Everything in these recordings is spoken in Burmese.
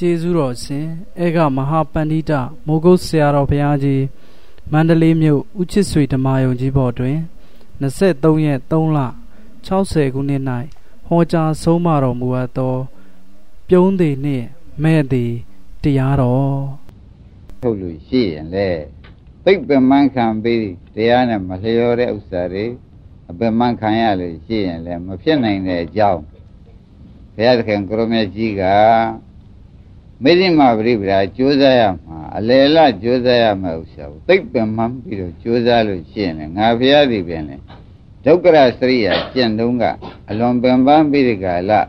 ကျေးဇူးတော်ရှင်အေကမဟာပန္တိတမိုးကုတ်ဆရာတော်ဘုရားကြီးမန္တလေးမြို့ဦးချစ်ဆွေဓမ္မယုံကြီးဘော်တွင်23ရက်3လ60ခုနှစ်၌ဟောကြားဆုံးမတော်မူအပ်သော ပြုံးသည်နှင့်မဲ့သည်တရားတော်ထုတ်လို့ရှိရင်လေသိပ်ပင်မခံပြီးတရားနဲ့မလျော်တဲ့ဥစ္စာတွေအပင်မခံရလို့ရှိရင်လေမဖြစ်နိုင်တဲ့အကြောင်းဘုရားသခင်ကိုရမကြီးက မေဇိမပရိပဒါကြိုးစားရမှာအလေလကြိုးစားရမှာဥစ္စာကိုသိပ်ပင်မှန်းပြီးတော့ကြိုးစားလို့ရှိရင်လည်းငါဘုရားဒီပြန်လေဒုက္ခရစရိယာကျင့်တုံးကအလွန်ပင်ပန်းပြီးဒီကလာ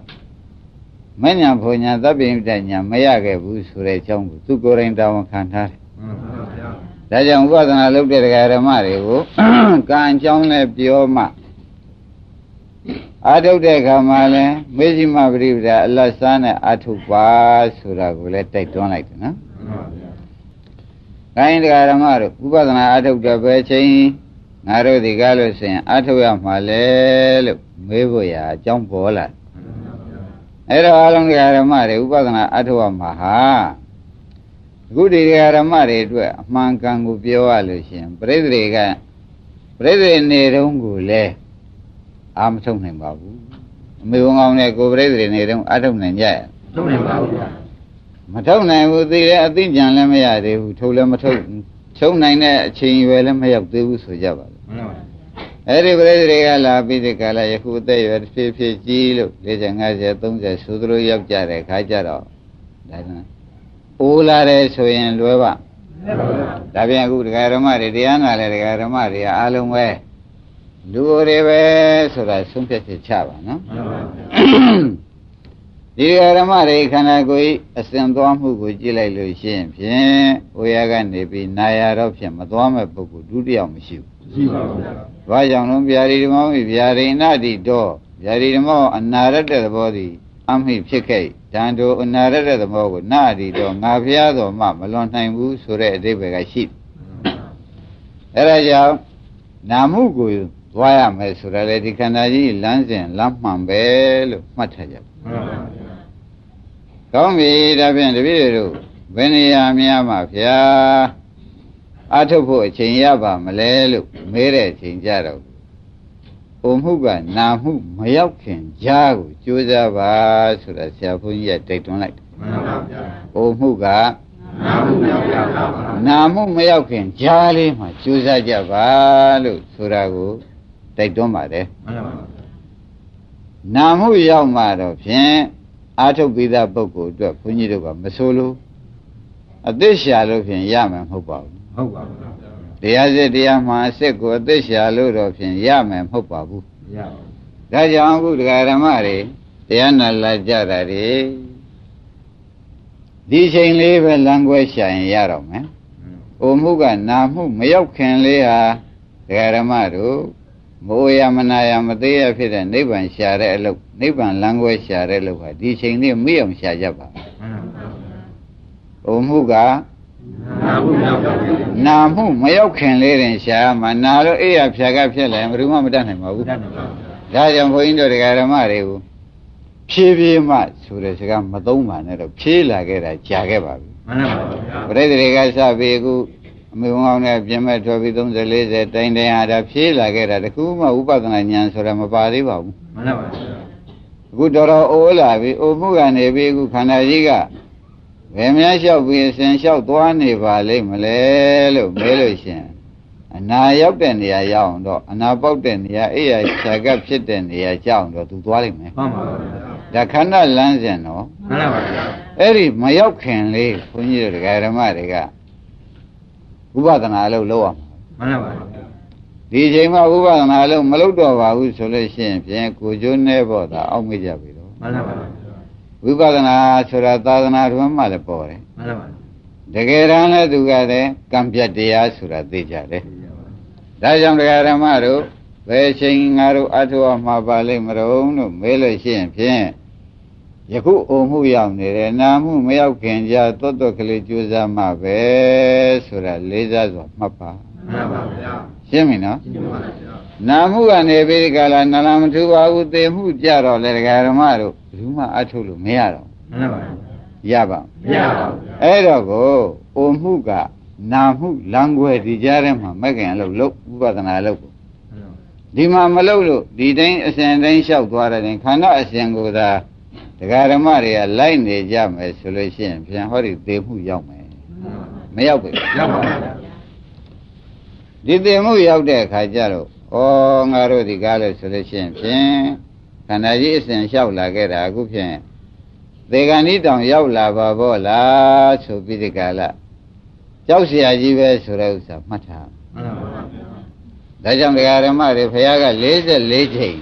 မညာဘုံညာသဗ္ဗိတညာမရခဲ့ဘူးဆိုတဲ့အကြောင်းကိုသူကိုယ်တိုင်တာဝန်ခံထားတယ်။ဒါကြောင့်ဥပဒနာလုပ်တဲ့ဓမ္မတွေကိုကံအကြောင်းနဲ့ပြောမှ အာထုတ်တဲ့အခါမှာလဲမေဇိမပရိပဒအလတ်စားနဲ့အာထုတ်ပါဆိုတာကိုလည်းတိုက်တွန်းလိုက်တယ်နော်။ခိုင်းတရားဓမ္မတို့ဥပဒနာအာထုတ်တဲ့ပဲချင်းငါတို့ဒီကားလို့ဆိုရင်အာထုတ်ရမှာလဲလို့မေးဖို့ရာအကြောင်းပေါ်လာ။အဲ့တော့အလုံးတရားဓမ္မတွေဥပဒနာအာထုတ်ရမှာဟာအခုဒီတရားဓမ္မတွေအတွက်အမှန်ကန်ကိုပြောရလို့ရှိရင်ပြိဿတွေကပြိဿတွေနေတုန်းကိုလည်း အာမထုတ်နိုင်ပါဘူးအမေဝန်ကောင်းနဲ့ကိုပြိဿတွေနေတုန်းအာထုတ်နိုင်ကြရဲ့ထုတ်နိုင်ပါဘူးဗျာမထုတ်နိုင်ဘူးသိတယ်အသိဉာဏ်လည်းမရသေးဘူးထုတ်လည်းမထုတ်ချုပ်နိုင်တဲ့အချိန်ရွယ်လည်းမရောက်သေးဘူးဆိုကြပါလို့မှန်ပါပါအဲ့ဒီပရိသေတွေကလာပြီးဒီကလာယခုအသက်ရွယ်ဖြည်းဖြည်းကြီးလို့40 50 30ဆိုသလိုရောက်ကြတဲ့ခါကြတော့ဒါကအိုးလာတယ်ဆိုရင်လွယ်ပါဒါပြန်အခုဒကာရမတွေတရားနာလဲဒကာရမတွေအားလုံးပဲ လူတွေပဲဆိုတာဆုံးဖြတ်ချက်ချပါနော်ဒီဓမ္မတွေခန္ဓာကိုယ်အစဉ်သွားမှုကိုကြည့်လိုက်လို့ရှိရင်ဖြင့်ဝေယကနေပြီးနာယာတော့ဖြင့်မသွားမဲ့ပုဂ္ဂိုလ်ဒုတိယမရှိဘူးရှိပါဘူး။ဘာကြောင့်လဲဗျာဒီဓမ္မမိဗျာရိဏတိတော့ဗျာဒီဓမ္မအနာရတဲ့သဘောသည်အမိဖြစ်ခဲ့တန်တို့အနာရတဲ့သဘောကိုနာတိတော့ငါဖျားတော်မှမလွန်နိုင်ဘူးဆိုတဲ့အဓိပ္ပာယ်ကရှိတယ်။အဲဒါကြောင့်နာမှုကို သွားရမယ်ဆိုရလေဒီခန္ဓာကြီးလမ်းစဉ်လမ်းမှန်ပဲလို့မှတ်ထားကြပါမှန်ပါဗျာကောင်းပြီဒါဖြင့်တပည့်တို့ဘယ်နေရာများမှာဗျာအထုတ်ဖို့အချိန်ရပါမလဲလို့မေးတဲ့အချိန်ကြတော့ပုံမှုကနာမှုမရောက်ခင်ကြားကိုကြိုးစားပါဆိုတာဆရာဘုန်းကြီးကတိုက်တွန်းလိုက်တယ်မှန်ပါဗျာပုံမှုကနာမှုမရောက်ပါဘူးနာမှုမရောက်ခင်ကြားလေးမှာကြိုးစားကြပါလို့ဆိုတာကို တိုက်တွန်းပါတယ်မှန်ပါပါနာမှုရောက်မှတော့ဖြင့်အာထုတ်ပိသပုဂ္ဂိုလ်အတွက်ဘုန်းကြီးတို့ကမဆိုလို့အသက်ရှာလို့ဖြင့်ရမယ်မဟုတ်ပါဘူးဟုတ်ပါဘူးတရားစစ်တရားမှအစစ်ကိုအသက်ရှာလို့တော့ဖြင့်ရမယ်မဟုတ်ပါဘူးရပါဘူးဒါကြောင့်အခုတရားဓမ္မတွေတရားနာလာကြတာတွေဒီချိန်လေးပဲလမ်းခွဲရှာရင်ရတော့မယ်။အိုမှုကနာမှုမရောက်ခင်လေးဟာတရားဓမ္မတို့ မိုးရမနာရမသေးရဖြစ်တဲ့နိဗ္ဗာန်ရှာတဲ့အလုပ်နိဗ္ဗာန်လမ်းခွဲရှာတဲ့အလုပ်ဟာဒီချိန်လေးမေ့အောင်ရှာကြပါဟိုမှုကနာမှုမရောက်ခင်လေးတင်ရှာမှာနာလို့အိယာဖြာကဖြစ်လာရင်ဘယ်သူမှမတတ်နိုင်ပါဘူးဒါကြောင့်ဘုန်းကြီးတို့တရားဓမ္မတွေကိုဖြည်းဖြည်းမှဆိုတဲ့စကားမသုံးပါနဲ့တော့ဖြည်းလာခဲ့တာကြာခဲ့ပါပြီမှန်ပါပါဗျာပြိတ္တိတွေကစပြီးအခု အမေကောင်းနဲ့ပြင်မဲ့ထွက်ပြီး30 40တိုင်တိုင်ဟာဒါဖြေးလာခဲ့တာတခုမှဥပဒနာဉာဏ်ဆိုတာမပါသေးပါဘူးမှန်ပါပါအခုတော်တော်အိုးလာပြီအိုမှုကနေပြီးအခုခန္ဓာကြီးကဘယ်များလျှောက်ပြီးအစဉ်လျှောက်သွားနေပါလိမ့်မလဲလို့မဲလို့ရှင်အနာရောက်တဲ့နေရာရောက်အောင်တော့အနာပေါက်တဲ့နေရာအိယာခြာကပ်ဖြစ်တဲ့နေရာကြောက်တော့သူသွားလိမ့်မယ်မှန်ပါပါဒါခန္ဓာလမ်းစဉ်တော့မှန်ပါပါအဲ့ဒီမရောက်ခင်လေးဘုန်းကြီးတို့ဓမ္မတွေက ဥပဒနာအလုပ်လုပ်ရမှာမှန်ပါပါဒီချိန်မှာဥပဒနာအလုပ်မလုပ်တော့ပါဘူးဆိုလို့ရှိရင်ဖြင့်ကိုကျိုးနေဖို့သာအောက်မေ့ကြပြီတော့မှန်ပါပါဝိပဿနာဆိုတာသာသနာတွင်မှလည်းပေါ်တယ်မှန်ပါပါတကယ်တမ်းလည်းသူကလည်းကံပြတ်တရားဆိုတာသိကြတယ်ဒါကြောင့်တရားဓမ္မတို့ဘယ်ချိန်ငါတို့အထောက်အမှာပါလိမ့်မလို့လို့မေးလို့ရှိရင်ဖြင့် ယခုအုံမှုရောက်နေတယ်နာမှုမရောက်ခင်ကြာသွတ်သွတ်ကလေးကြိုးစားမှပဲဆိုတာလေးစားစွာမှတ်ပါမှန်ပါဗျာရှင်းပြီနော်ရှင်းပါဗျာနာမှုကနေပြီးဒီကလာနာလာမထူပါဘူးသေမှုကြတော့လေဒကာဓမ္မတို့ဘယ်သူမှအထုတ်လို့မရတော့မှန်ပါဗျာရပါမရပါဘူးဗျာအဲ့တော့ကိုအိုမှုကနာမှုလံွယ်ဒီကြားထဲမှာမကင်အလုပ်လုပ်ဥပဒနာလုပ်ကိုဒီမှာမလုပ်လို့ဒီတိုင်းအစဉ်တိုင်းလျှောက်သွားတဲ့ခန္ဓာအစဉ်ကိုသာ ဒကာဓမ္မတွေကလိုက်နေကြမယ်ဆိုလို့ရှိရင်ပြန်ဟောဒီသေမှုရောက်မယ်မရောက်ဘူး ရောက်ပါဗျာ ဒီသေမှုရောက်တဲ့အခါကျတော့ဩငါတို့ဒီကားလို့ဆိုလို့ရှိရင်ဖြင့်ခန္ဓာကြီးအစဉ်လျှောက်လာခဲ့တာအခုဖြင့်သေကံဤတောင်ရောက်လာပါဘောလားဆိုပြီးဒီကလာကြောက်เสียကြီးပဲဆိုတဲ့ဥစ္စာမှတ်ထား မှန်ပါဗျာ ဒါကြောင့်ဒကာရမတွေဘုရားက44ချိန်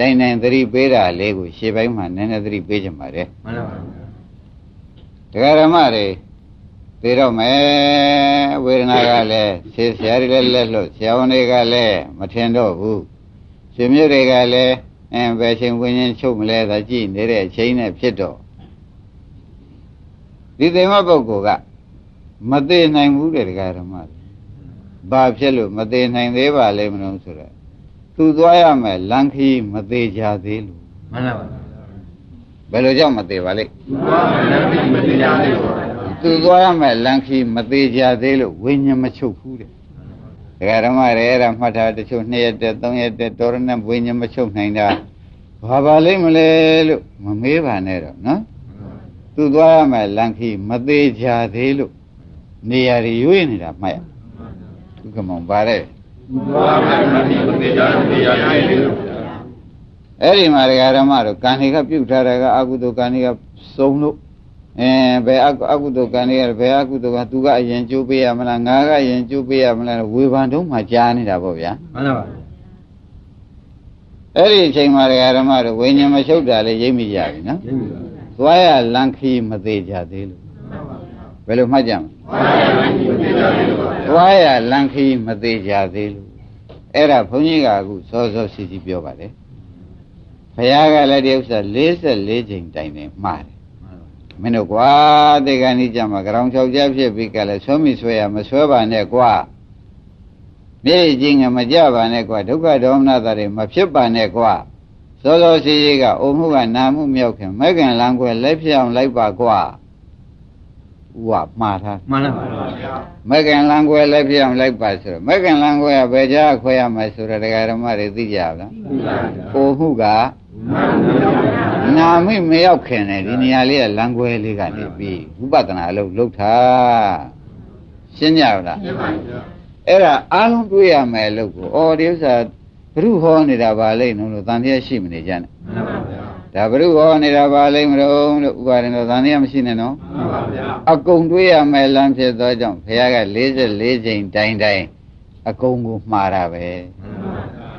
တိုင်တိုင်သတိပေးတာလေးကိုရှေ့ပိုင်းမှာနည်းနည်းသတိပေးကြပါလေမှန်ပါဗျာဒကာရမတွေသိတော့မယ်ဝေဒနာကလည်းဆေးဆရာတွေလည်းလက်လွတ်ဆရာဝန်တွေကလည်းမထင်တော့ဘူးရှင်မြတ်တွေကလည်းအဲဘယ်ချိန်ဝิญဉ်ချုပ်မလဲသာကြည့်နေတဲ့အချိန်နဲ့ဖြစ်တော့ဒီသိမပုဂ္ဂိုလ်ကမသေးနိုင်ဘူးတဲ့ဒကာရမတွေဘာဖြစ်လို့မသေးနိုင်သေးပါလိမ့်မလို့ဆိုတော့ သူသွားရမယ်လမ်းခီးမသေးကြသေးလို့မှန်ပါဗျာဘယ်လိုကြောင့်မသေးပါလိမ့်သူကလည်းမတရားသေးပါဗျာသူသွားရမယ်လမ်းခီးမသေးကြသေးလို့ဝိညာဉ်မချုပ်ဘူးတဲ့ဒကာဓမ္မတွေအဲ့ဒါမှတ်ထားတချို့2ရက်တက်3ရက်တက်တော်ရနဲ့ဝိညာဉ်မချုပ်နိုင်တာဘာပါလိမ့်မလဲလို့မမေးပါနဲ့တော့နော်သူသွားရမယ်လမ်းခီးမသေးကြသေးလို့နေရာတွေရွေးနေတာမှတ်ရသူကမောင်ပါတဲ့သူ ကလည်းမတရားမတရားသေးလို့ဗျာအဲ့ဒီမှာဒကာဓမ္မတို့ကံတွေကပြုတ်ထားတာကအကုသိုလ်ကံတွေကစုံလို့အဲဘယ်အကုအကုသိုလ်ကံတွေကဘယ်အကုသိုလ်ကသူကအရင်ကျိုးပေးရမလားငါကအရင်ကျိုးပေးရမလားဝေဖန်တုံးမှကြားနေတာပေါ့ဗျာမှန်ပါဗျာအဲ့ဒီအချိန်မှာဒကာဓမ္မတို့ဝိညာဉ်မချုပ်တာလေးရိပ်မိကြပြီနော်ရင်းပြီဗျာသွားရလန်ခီမသေးကြသေးလို့ဘယ်လိုမှတ်ကြမလဲ မတရားသေးလို့ဗျာသွားရလန်ခီမသေးကြသေးလို့အဲ့ဒါဘုန်းကြီးကအခုစောစောစီစီပြောပါတယ်ဘုရားကလည်းဒီဥစ္စာ44ချိန်တိုင်နေမှားတယ်မင်းတို့ကွာတေကဏီကြမှာကြောင်ချောက်ကြဖြစ်ပြီးကလည်းဆွမိဆွဲရမဆွဲပါနဲ့ကွာမြေကြီးငါမကြပါနဲ့ကွာဒုက္ခဒေါမနတာတွေမဖြစ်ပါနဲ့ကွာစောစောစီစီကအိုမှုကနာမှုမြောက်ခင်မကင်လန်းခွဲလက်ဖြစ်အောင်လိုက်ပါကွာ ဥဝမှားထားမှန်ပါဗျာမကင်လန်းခွဲလက်ဖြစ်အောင်လိုက်ပါဆိုတော့မကင်လန်းခွဲကဘယ်ကြားခွဲရမယ်ဆိုတော့တရားဓမ္မတွေသိကြပါလားသူကလည်းအိုမှုကနာမိမရောက်ခင်နဲ့ဒီနေရာလေးကလမ်းခွဲလေးကနေပြီးဝိပဿနာအလုပ်လုပ်တာရှင်းကြပါလားရှင်းပါဗျာအဲ့ဒါအားလုံးတွေးရမယ်အလုပ်ကိုအော်ဒီဥစ္စာဘုရုဟောနေတာပါလိမ့်နော်လို့တန်တရားရှိမနေကြနဲ့မှန်ပါဗျာ ဒါဘုရုဟောနေတာပါလိမ့်မလို့လို့ဥပါရင်တော့တန်တရားမရှိနဲ့နော်မှန်ပါဗျာအကုန်တွေးရမယ်လမ်းဖြစ်သောကြောင့်ဘုရားက44ချိန်တိုင်းတိုင်းအကုန်ကိုမှားတာပဲမှန်ပါဗျာ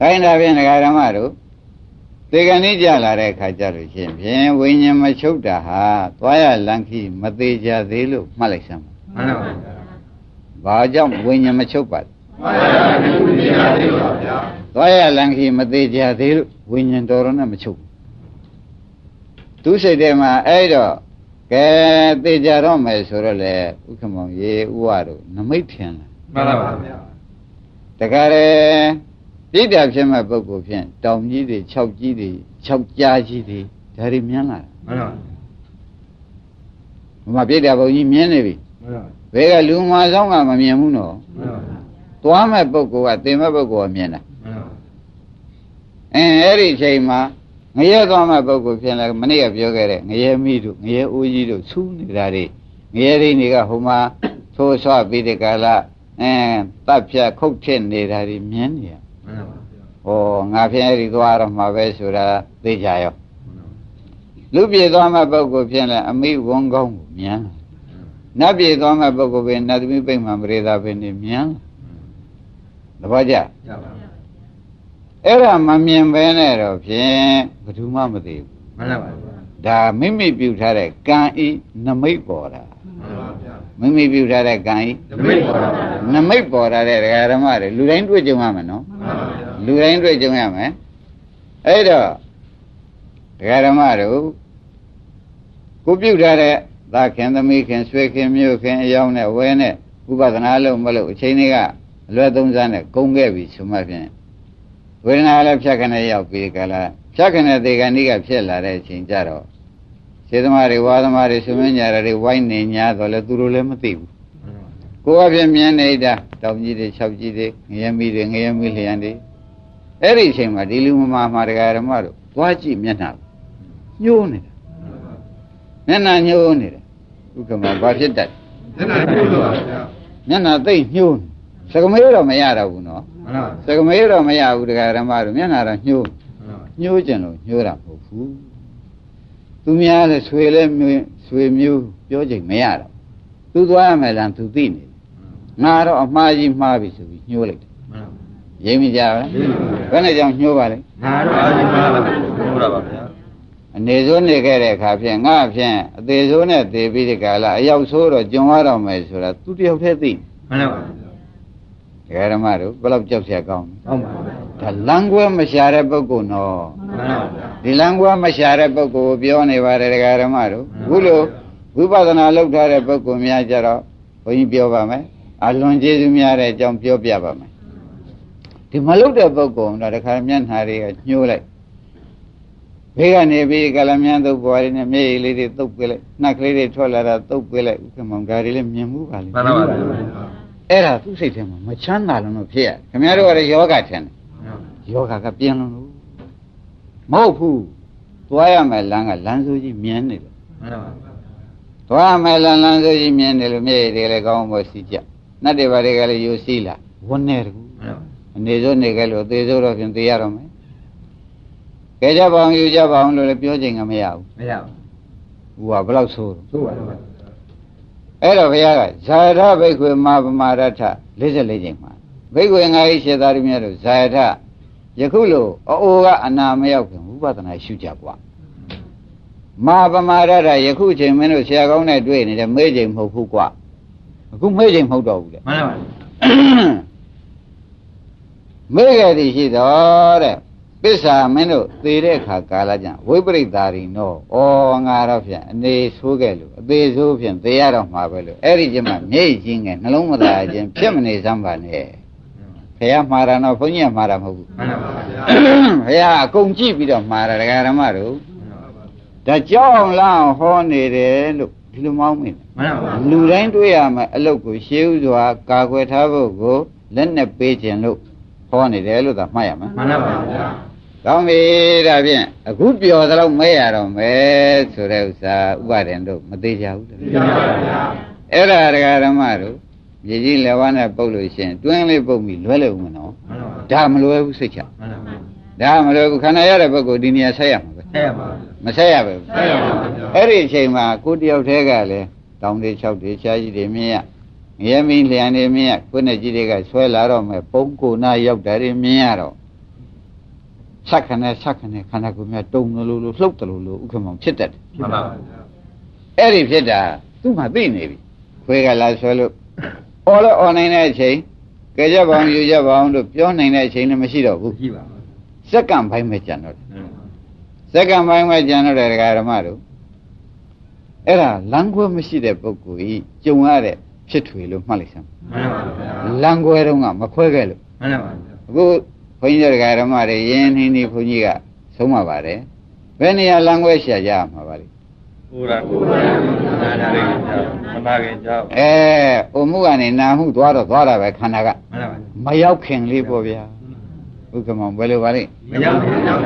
တိုင်းဒါဖြင့်ဒကာဓမ္မတို့သေကဏိကြလာတဲ့အခါကျလို့ရှိရင်ဖြင့်ဝိညာဉ်မချုပ်တာဟာသွားရလန်းခီးမသေးကြသေးလို့မှတ်လိုက်စမ်းမှန်ပါဗျာ။ဘာကြောင့်ဝိညာဉ်မချုပ်ပါလဲ မှန်ပါဗျာမတရားသေးပါဗျာ။သွားရလန်းခီးမသေးကြသေးလို့ဝိညာဉ်တော်တော်နဲ့မချုပ်ဘူး။သူစိတ်ထဲမှာအဲ့တော့ကဲသေကြတော့မယ်ဆိုတော့လေဥက္ကမောင်ရေဥဝတို့နမိတ်ထင်လားမှန်ပါဗျာတခါလေပြိတ္တာဖြစ်မဲ့ပုဂ္ဂိုလ်ဖြင့်တောင်ကြီးတွေ၆ကြီးတွေ၆ကြားကြီးတွေဒါတွေမြင်လာတာမှန်ပါဘုမပြိတ္တာဘုံကြီးမြင်နေပြီမှန်ပါဘယ်ကလူမဆောင်ကမမြင်ဘူးနော်မှန်ပါ သွားမဲ့ပုဂ္ဂိုလ်ကသင်မဲ့ပုဂ္ဂိုလ်ကမြင်တာမှန်ပါအင်းအဲ့ဒီအချိန်မှာငရဲသွားမဲ့ပုဂ္ဂိုလ်ဖြစ်လဲမနေ့ကပြောခဲ့တဲ့ငရဲမိတို့ငရဲအိုးကြီးတို့ဆူးနေတာတွေငရဲရင်းတွေကဟိုမှာသိုးဆွပြီးတဲ့ကာလအင်းတပ်ဖြတ်ခုတ်ထစ်နေတာတွေမြင်နေရမှန်ပါဟောငါဖြင့်အဲ့ဒီသွားတော့မှာပဲဆိုတာသိကြရောလူပြေသွားမဲ့ပုဂ္ဂိုလ်ဖြစ်လဲအမိဝန်းကောင်းကိုမြင်နတ်ပြေသွားမဲ့ပုဂ္ဂိုလ်ပဲနတ်သမီးပိတ်မှမရေသာပဲနေမြင်တ ပည့်ကြရပါအဲ့ဒါမမြင်ပဲနဲ့တော့ဖြင့်ဘယ်သူမှမသိဘူးမှန်ပါဗျာဒါမိမိပြုထားတဲ့ကံဤနမိတ်ပေါ်တာမှန်ပါဗျာမိမိပြုထားတဲ့ကံဤဓမိတ်ပါဗျာနမိတ်ပေါ်တာတဲ့ဒကာဓမ္မတွေလူတိုင်းတွေ့ကြုံရမယ်နော်မှန်ပါဗျာလူတိုင်းတွေ့ကြုံရမယ်အဲ့တော့ဒကာဓမ္မတို့ကိုပြုတ်ထားတဲ့သာခင်သမီးခင်ဆွေခင်မြို့ခင်အယောင်းနဲ့ဝဲနဲ့ဥပဒနာလို့မလို့အချိန်တွေက အလွယ်သုံးစားနဲ့ဂုံခဲ့ပြီဆိုမှဖြင့်ဝေဒနာလည်းဖြတ်ခနဲ့ရောက်ပြီးကြလားဖြတ်ခနဲ့ဒေဂဏိကဖြစ်လာတဲ့အချိန်ကြတော့ခြေသမားတွေဝါသမားတွေဆွေးမင်းညာတွေဝိုင်းနေညာတော့လေသူတို့လည်းမသိဘူးကိုယ်အပြင်မြင်နေတာတောင်ကြီးတွေ၆ကြီးတွေငရဲမီတွေငရဲမီလျံတွေအဲ့ဒီအချိန်မှာဒီလူမမာမှာတရားဓမ္မတို့သွားကြည့်မျက်နှာညှိုးနေတာမျက်နှာညှိုးနေတယ်ဥက္ကမဘာဖြစ်တတ်မျက်နှာကျိုးပါဗျာမျက်နှာသိမ့်ညှိုးနေ စကမေးတော့မရတော့ဘူးနော်မှန်ပါစကမေးတော့မရဘူးတရားဓမ္မတို့မျက်နှာတော့ညှိုးမှန်ပါညှိုးကြင်လို့ညှိုးတာမဟုတ်ဘူးသူများလည်းဆွေလည်းမျိုးဆွေမျိုးပြောချိန်မရတော့သူသွားရမယ်လားသူသိနေတယ်ငါတော့အမှားကြီးမှားပြီဆိုပြီးညှိုးလိုက်တယ်မှန်ပါရိပ်မိကြပါလားဘယ်နဲ့ကြောင့်ညှိုးပါလဲငါတော့အာဒီပါလားပြောတာပါဗျာအနေဆိုးနေခဲ့တဲ့အခါဖြင့်ငါဖြင့်အသေးဆိုးနဲ့သေပြီးဒီကလာအရောက်ဆိုးတော့ကြုံရတော့မယ်ဆိုတာသူတယောက်တည်းသိမှန်ပါ ဒကာဓမ္မတို့ဘယ်လောက်ကြောက်ရကောင်းလဲဟုတ်ပါဗျာဒါလမ်းကွဲမရှာတဲ့ပုဂ္ဂိုလ်နော်မှန်ပါဗျာဒီလမ်းကွဲမရှာတဲ့ပုဂ္ဂိုလ်ကိုပြောနေပါတယ်ဒကာဓမ္မတို့အခုလိုဝိပဿနာလုပ်ထားတဲ့ပုဂ္ဂိုလ်များကြတော့ဘုန်းကြီးပြောပါမယ်အလွန်ကျေးဇူးများတဲ့အကြောင်းပြောပြပါမယ်ဒီမလုပ်တဲ့ပုဂ္ဂိုလ်တော့တခါမျက်နှာတွေကညှိုးလိုက်ဘေးကနေပြီးကလမြန်းသုတ်ပွားရင်းနဲ့မျက်ရည်လေးတွေသုတ်ပေးလိုက်နှက်ကလေးတွေထွက်လာတာသုတ်ပေးလိုက်ဥက္ကမောင်ဒါတွေလည်းမြင်မှုပါလေမှန်ပါဗျာ အဲ့ဒါသူ့စိတ်ထဲမှာမချမ်းသာလုံးလို့ဖြစ်ရခင်ဗျားတို့ကလည်းယောဂထင်တယ်ယောဂကပြင်းလုံးလို့မဟုတ်ဘူးသွားရမယ်လမ်းကလမ်းစိုးကြီးမြင်နေတယ်မှန်ပါသွားရမယ်လမ်းလမ်းစိုးကြီးမြင်နေလို့မျက်ရည်တွေလည်းကောင်းဖို့စီကြနတ်တွေဘာတွေကလည်းယူစီလာဝန်းနေတကူမှန်ပါအနေစိုးနေခဲ့လို့အသေးစိုးတော့ဖြင့်သိရတော့မယ်ကဲကြပါအောင်ယူကြပါအောင်လို့လည်းပြောချိန်ကမရဘူးမရဘူးဟိုကဘယ်လောက်ဆိုးတော့သို့ပါတော့ အဲ့တော့ဘုရားကဇာယထဘိက္ခွေမာပမာရထ44ချိန်မှာဘိက္ခွေငါဤရှေသာရမြတ်တို့ဇာယထယခုလိုအိုးကအနာမရောက်ခင်ဝိပဿနာရှုကြကွာမာပမာရထယခုချိန်မင်းတို့ဆရာကောင်းနဲ့တွေ့နေတယ်မေးချိန်မဟုတ်ဘူးကွာအခုမေးချိန်မဟုတ်တော့ဘူးလေမှန်ပါမေးခဲ့သည်ရှိတော်တဲ့ ပစ္စာမင်းတို့သေတဲ့အခါကာလကြဝိပရိတ္တာရီနောဩငါတော့ဖြင့်အနေဆိုးခဲ့လို့အသေးဆိုးဖြင့်သေရတော့မှာပဲလို့အဲ့ဒီကျမှမျက်ရည်ချင်းငယ်နှလုံးမသားခြင်းဖြစ်မနေစမ်းပါနဲ့ခရမှားတာတော့ဘုန်းကြီးကမှားတာမဟုတ်ဘူးမှန်ပါဗျာဘုရားအကုန်ကြည့်ပြီးတော့မှားတာဒကာဓမ္မတို့ဒါကြောက်အောင်လားဟောနေတယ်လို့ဒီလိုမောင်းမိတယ်မှန်ပါလူတိုင်းတွေ့ရမယ်အလုတ်ကိုရှေးဥစွာကာကွယ်ထားဖို့ကိုလက်နဲ့ပေးခြင်းလို့ဟောနေတယ်လို့သာမှတ်ရမယ်မှန်ပါဗျာ။ ကောင်းပြီဒါဖြင့်အခုပြောသလောက်မဲရတော့မယ်ဆိုတဲ့ဥစ္စာဥပါဒင်တို့မသေးကြဘူးတဲ့သိပါပါဗျာ။အဲ့ဒါဒကာဓမ္မတို့မြေကြီးလက်ဝါးနဲ့ပုတ်လို့ရှရင်တွင်းလေးပုတ်ပြီးလွဲလို့မနော်မှန်ပါ။ဒါမလွယ်ဘူးစိတ်ချမှန်ပါ။ဒါမလွယ်ဘူးခန္ဓာရတဲ့ပုဂ္ဂိုလ်ဒီနေရာဆက်ရမှာပဲဆရာပါ။မဆက်ရဘူးဆရာပါဗျာ။အဲ့ဒီအချိန်မှာကိုတယောက်တည်းကလည်းတောင်းတွေ၆တွေရှားကြီးတွေမြင်ရငရဲမင်းလျံတွေမြင်ရကိုယ်နဲ့ကြီးတွေကဆွဲလာတော့မယ်ပုံကိုနာရောက်တာတွေမြင်ရတော့ ဆက်ခနဲ့ဆက်ခနဲ့ခန္ဓာကိုယ်များတုံတယ်လို့လို့လှုပ်တယ်လို့လို့ဥက္ကမောင်ဖြစ်တတ်တယ်မှန်ပါအဲ့ဒီဖြစ်တာသူ့မှာသိနေပြီခွေးကလာဆွဲလို့အော်လို့အော်နိုင်တဲ့အချိန်ကြကြပါအောင်ယူကြပါအောင်လို့ပြောနိုင်တဲ့အချိန်လည်းမရှိတော့ဘူးရှိပါပါစက္ကန့်ပိုင်းပဲကြံတော့တယ်စက္ကန့်ပိုင်းပဲကြံတော့တယ်ဒကာဓမ္မတို့အဲ့ဒါလမ်းခွဲမရှိတဲ့ပုဂ္ဂိုလ်ကြီးကြုံရတဲ့ဖြစ်ထွေလို့မှတ်လိုက်စမ်းမှန်ပါဗျာလမ်းခွဲတော့ကမခွဲခဲ့လို့မှန်ပါဗျာအခု ဘုန်းကြီးတို့ဒကာဓမ္မတွေယင်းနှင်းဒီဘုန်းကြီးကဆုံးမပါတယ်ဘယ်နေရာလမ်းခွဲရှာကြရမှာပါလဲကိုရာကိုနာနာလေးကြောင့်မနာခင်ကြောင့်အဲအုံမှုကနေနာမှုသွားတော့သွားတာပဲခန္ဓာကမှန်ပါမရောက်ခင်လေးပေါ့ဗျာဥက္ကမောင်ဘယ်လိုပါလဲမရောက်ခင်ကြောင့်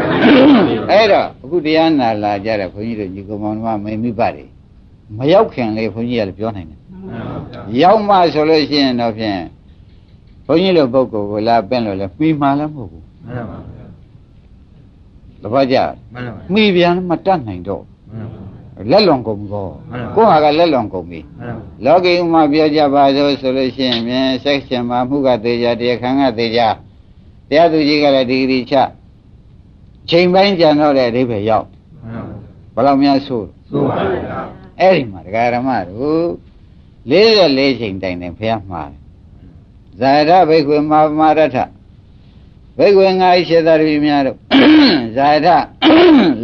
အဲ့တော့အခုတရားနာလာကြတဲ့ဘုန်းကြီးတို့ညီကောင်မောင်တို့ကမိမိပါတယ်မရောက်ခင်လေးဘုန်းကြီးကလည်းပြောနိုင်တယ်မှန်ပါဗျာရောက်မှဆိုလို့ရှိရင်တော့ဖြင့် ဘုန်းကြီးလိုပုဂ္ဂိုလ်ကိုလာပင့်လို့လဲမှီမှလည်းမဟုတ်ဘူးမှန်ပါဗျာတပတ်ကြမှန်ပါမှီပြန်မတတ်နိုင်တော့မှန်ပါလက်လွန်ကုန်ကောမှန်ပါကိုယ့်ဟာကလက်လွန်ကုန်ပြီမှန်ပါလောကီဥမာပြောကြပါစို့ဆိုလို့ရှိရင်ဖြင့်ဆက်ရှင်မှာမှုကသေးကြတရားခံကသေးကြတရားသူကြီးကလည်းဒီဂရီချချိန်ပိုင်းကြံတော့တဲ့အဓိပ္ပာယ်ရောက်မှန်ပါဘယ်လောက်များဆိုးသို့ပါဗျာအဲ့ဒီမှာဒကာရမတို့44ချိန်တိုင်တိုင်ဖះမှားတယ် ဇာယထဘိက္ခွေမာပမာရထဘိက္ခွေငါဣရှိသတိများတို့ဇာယထ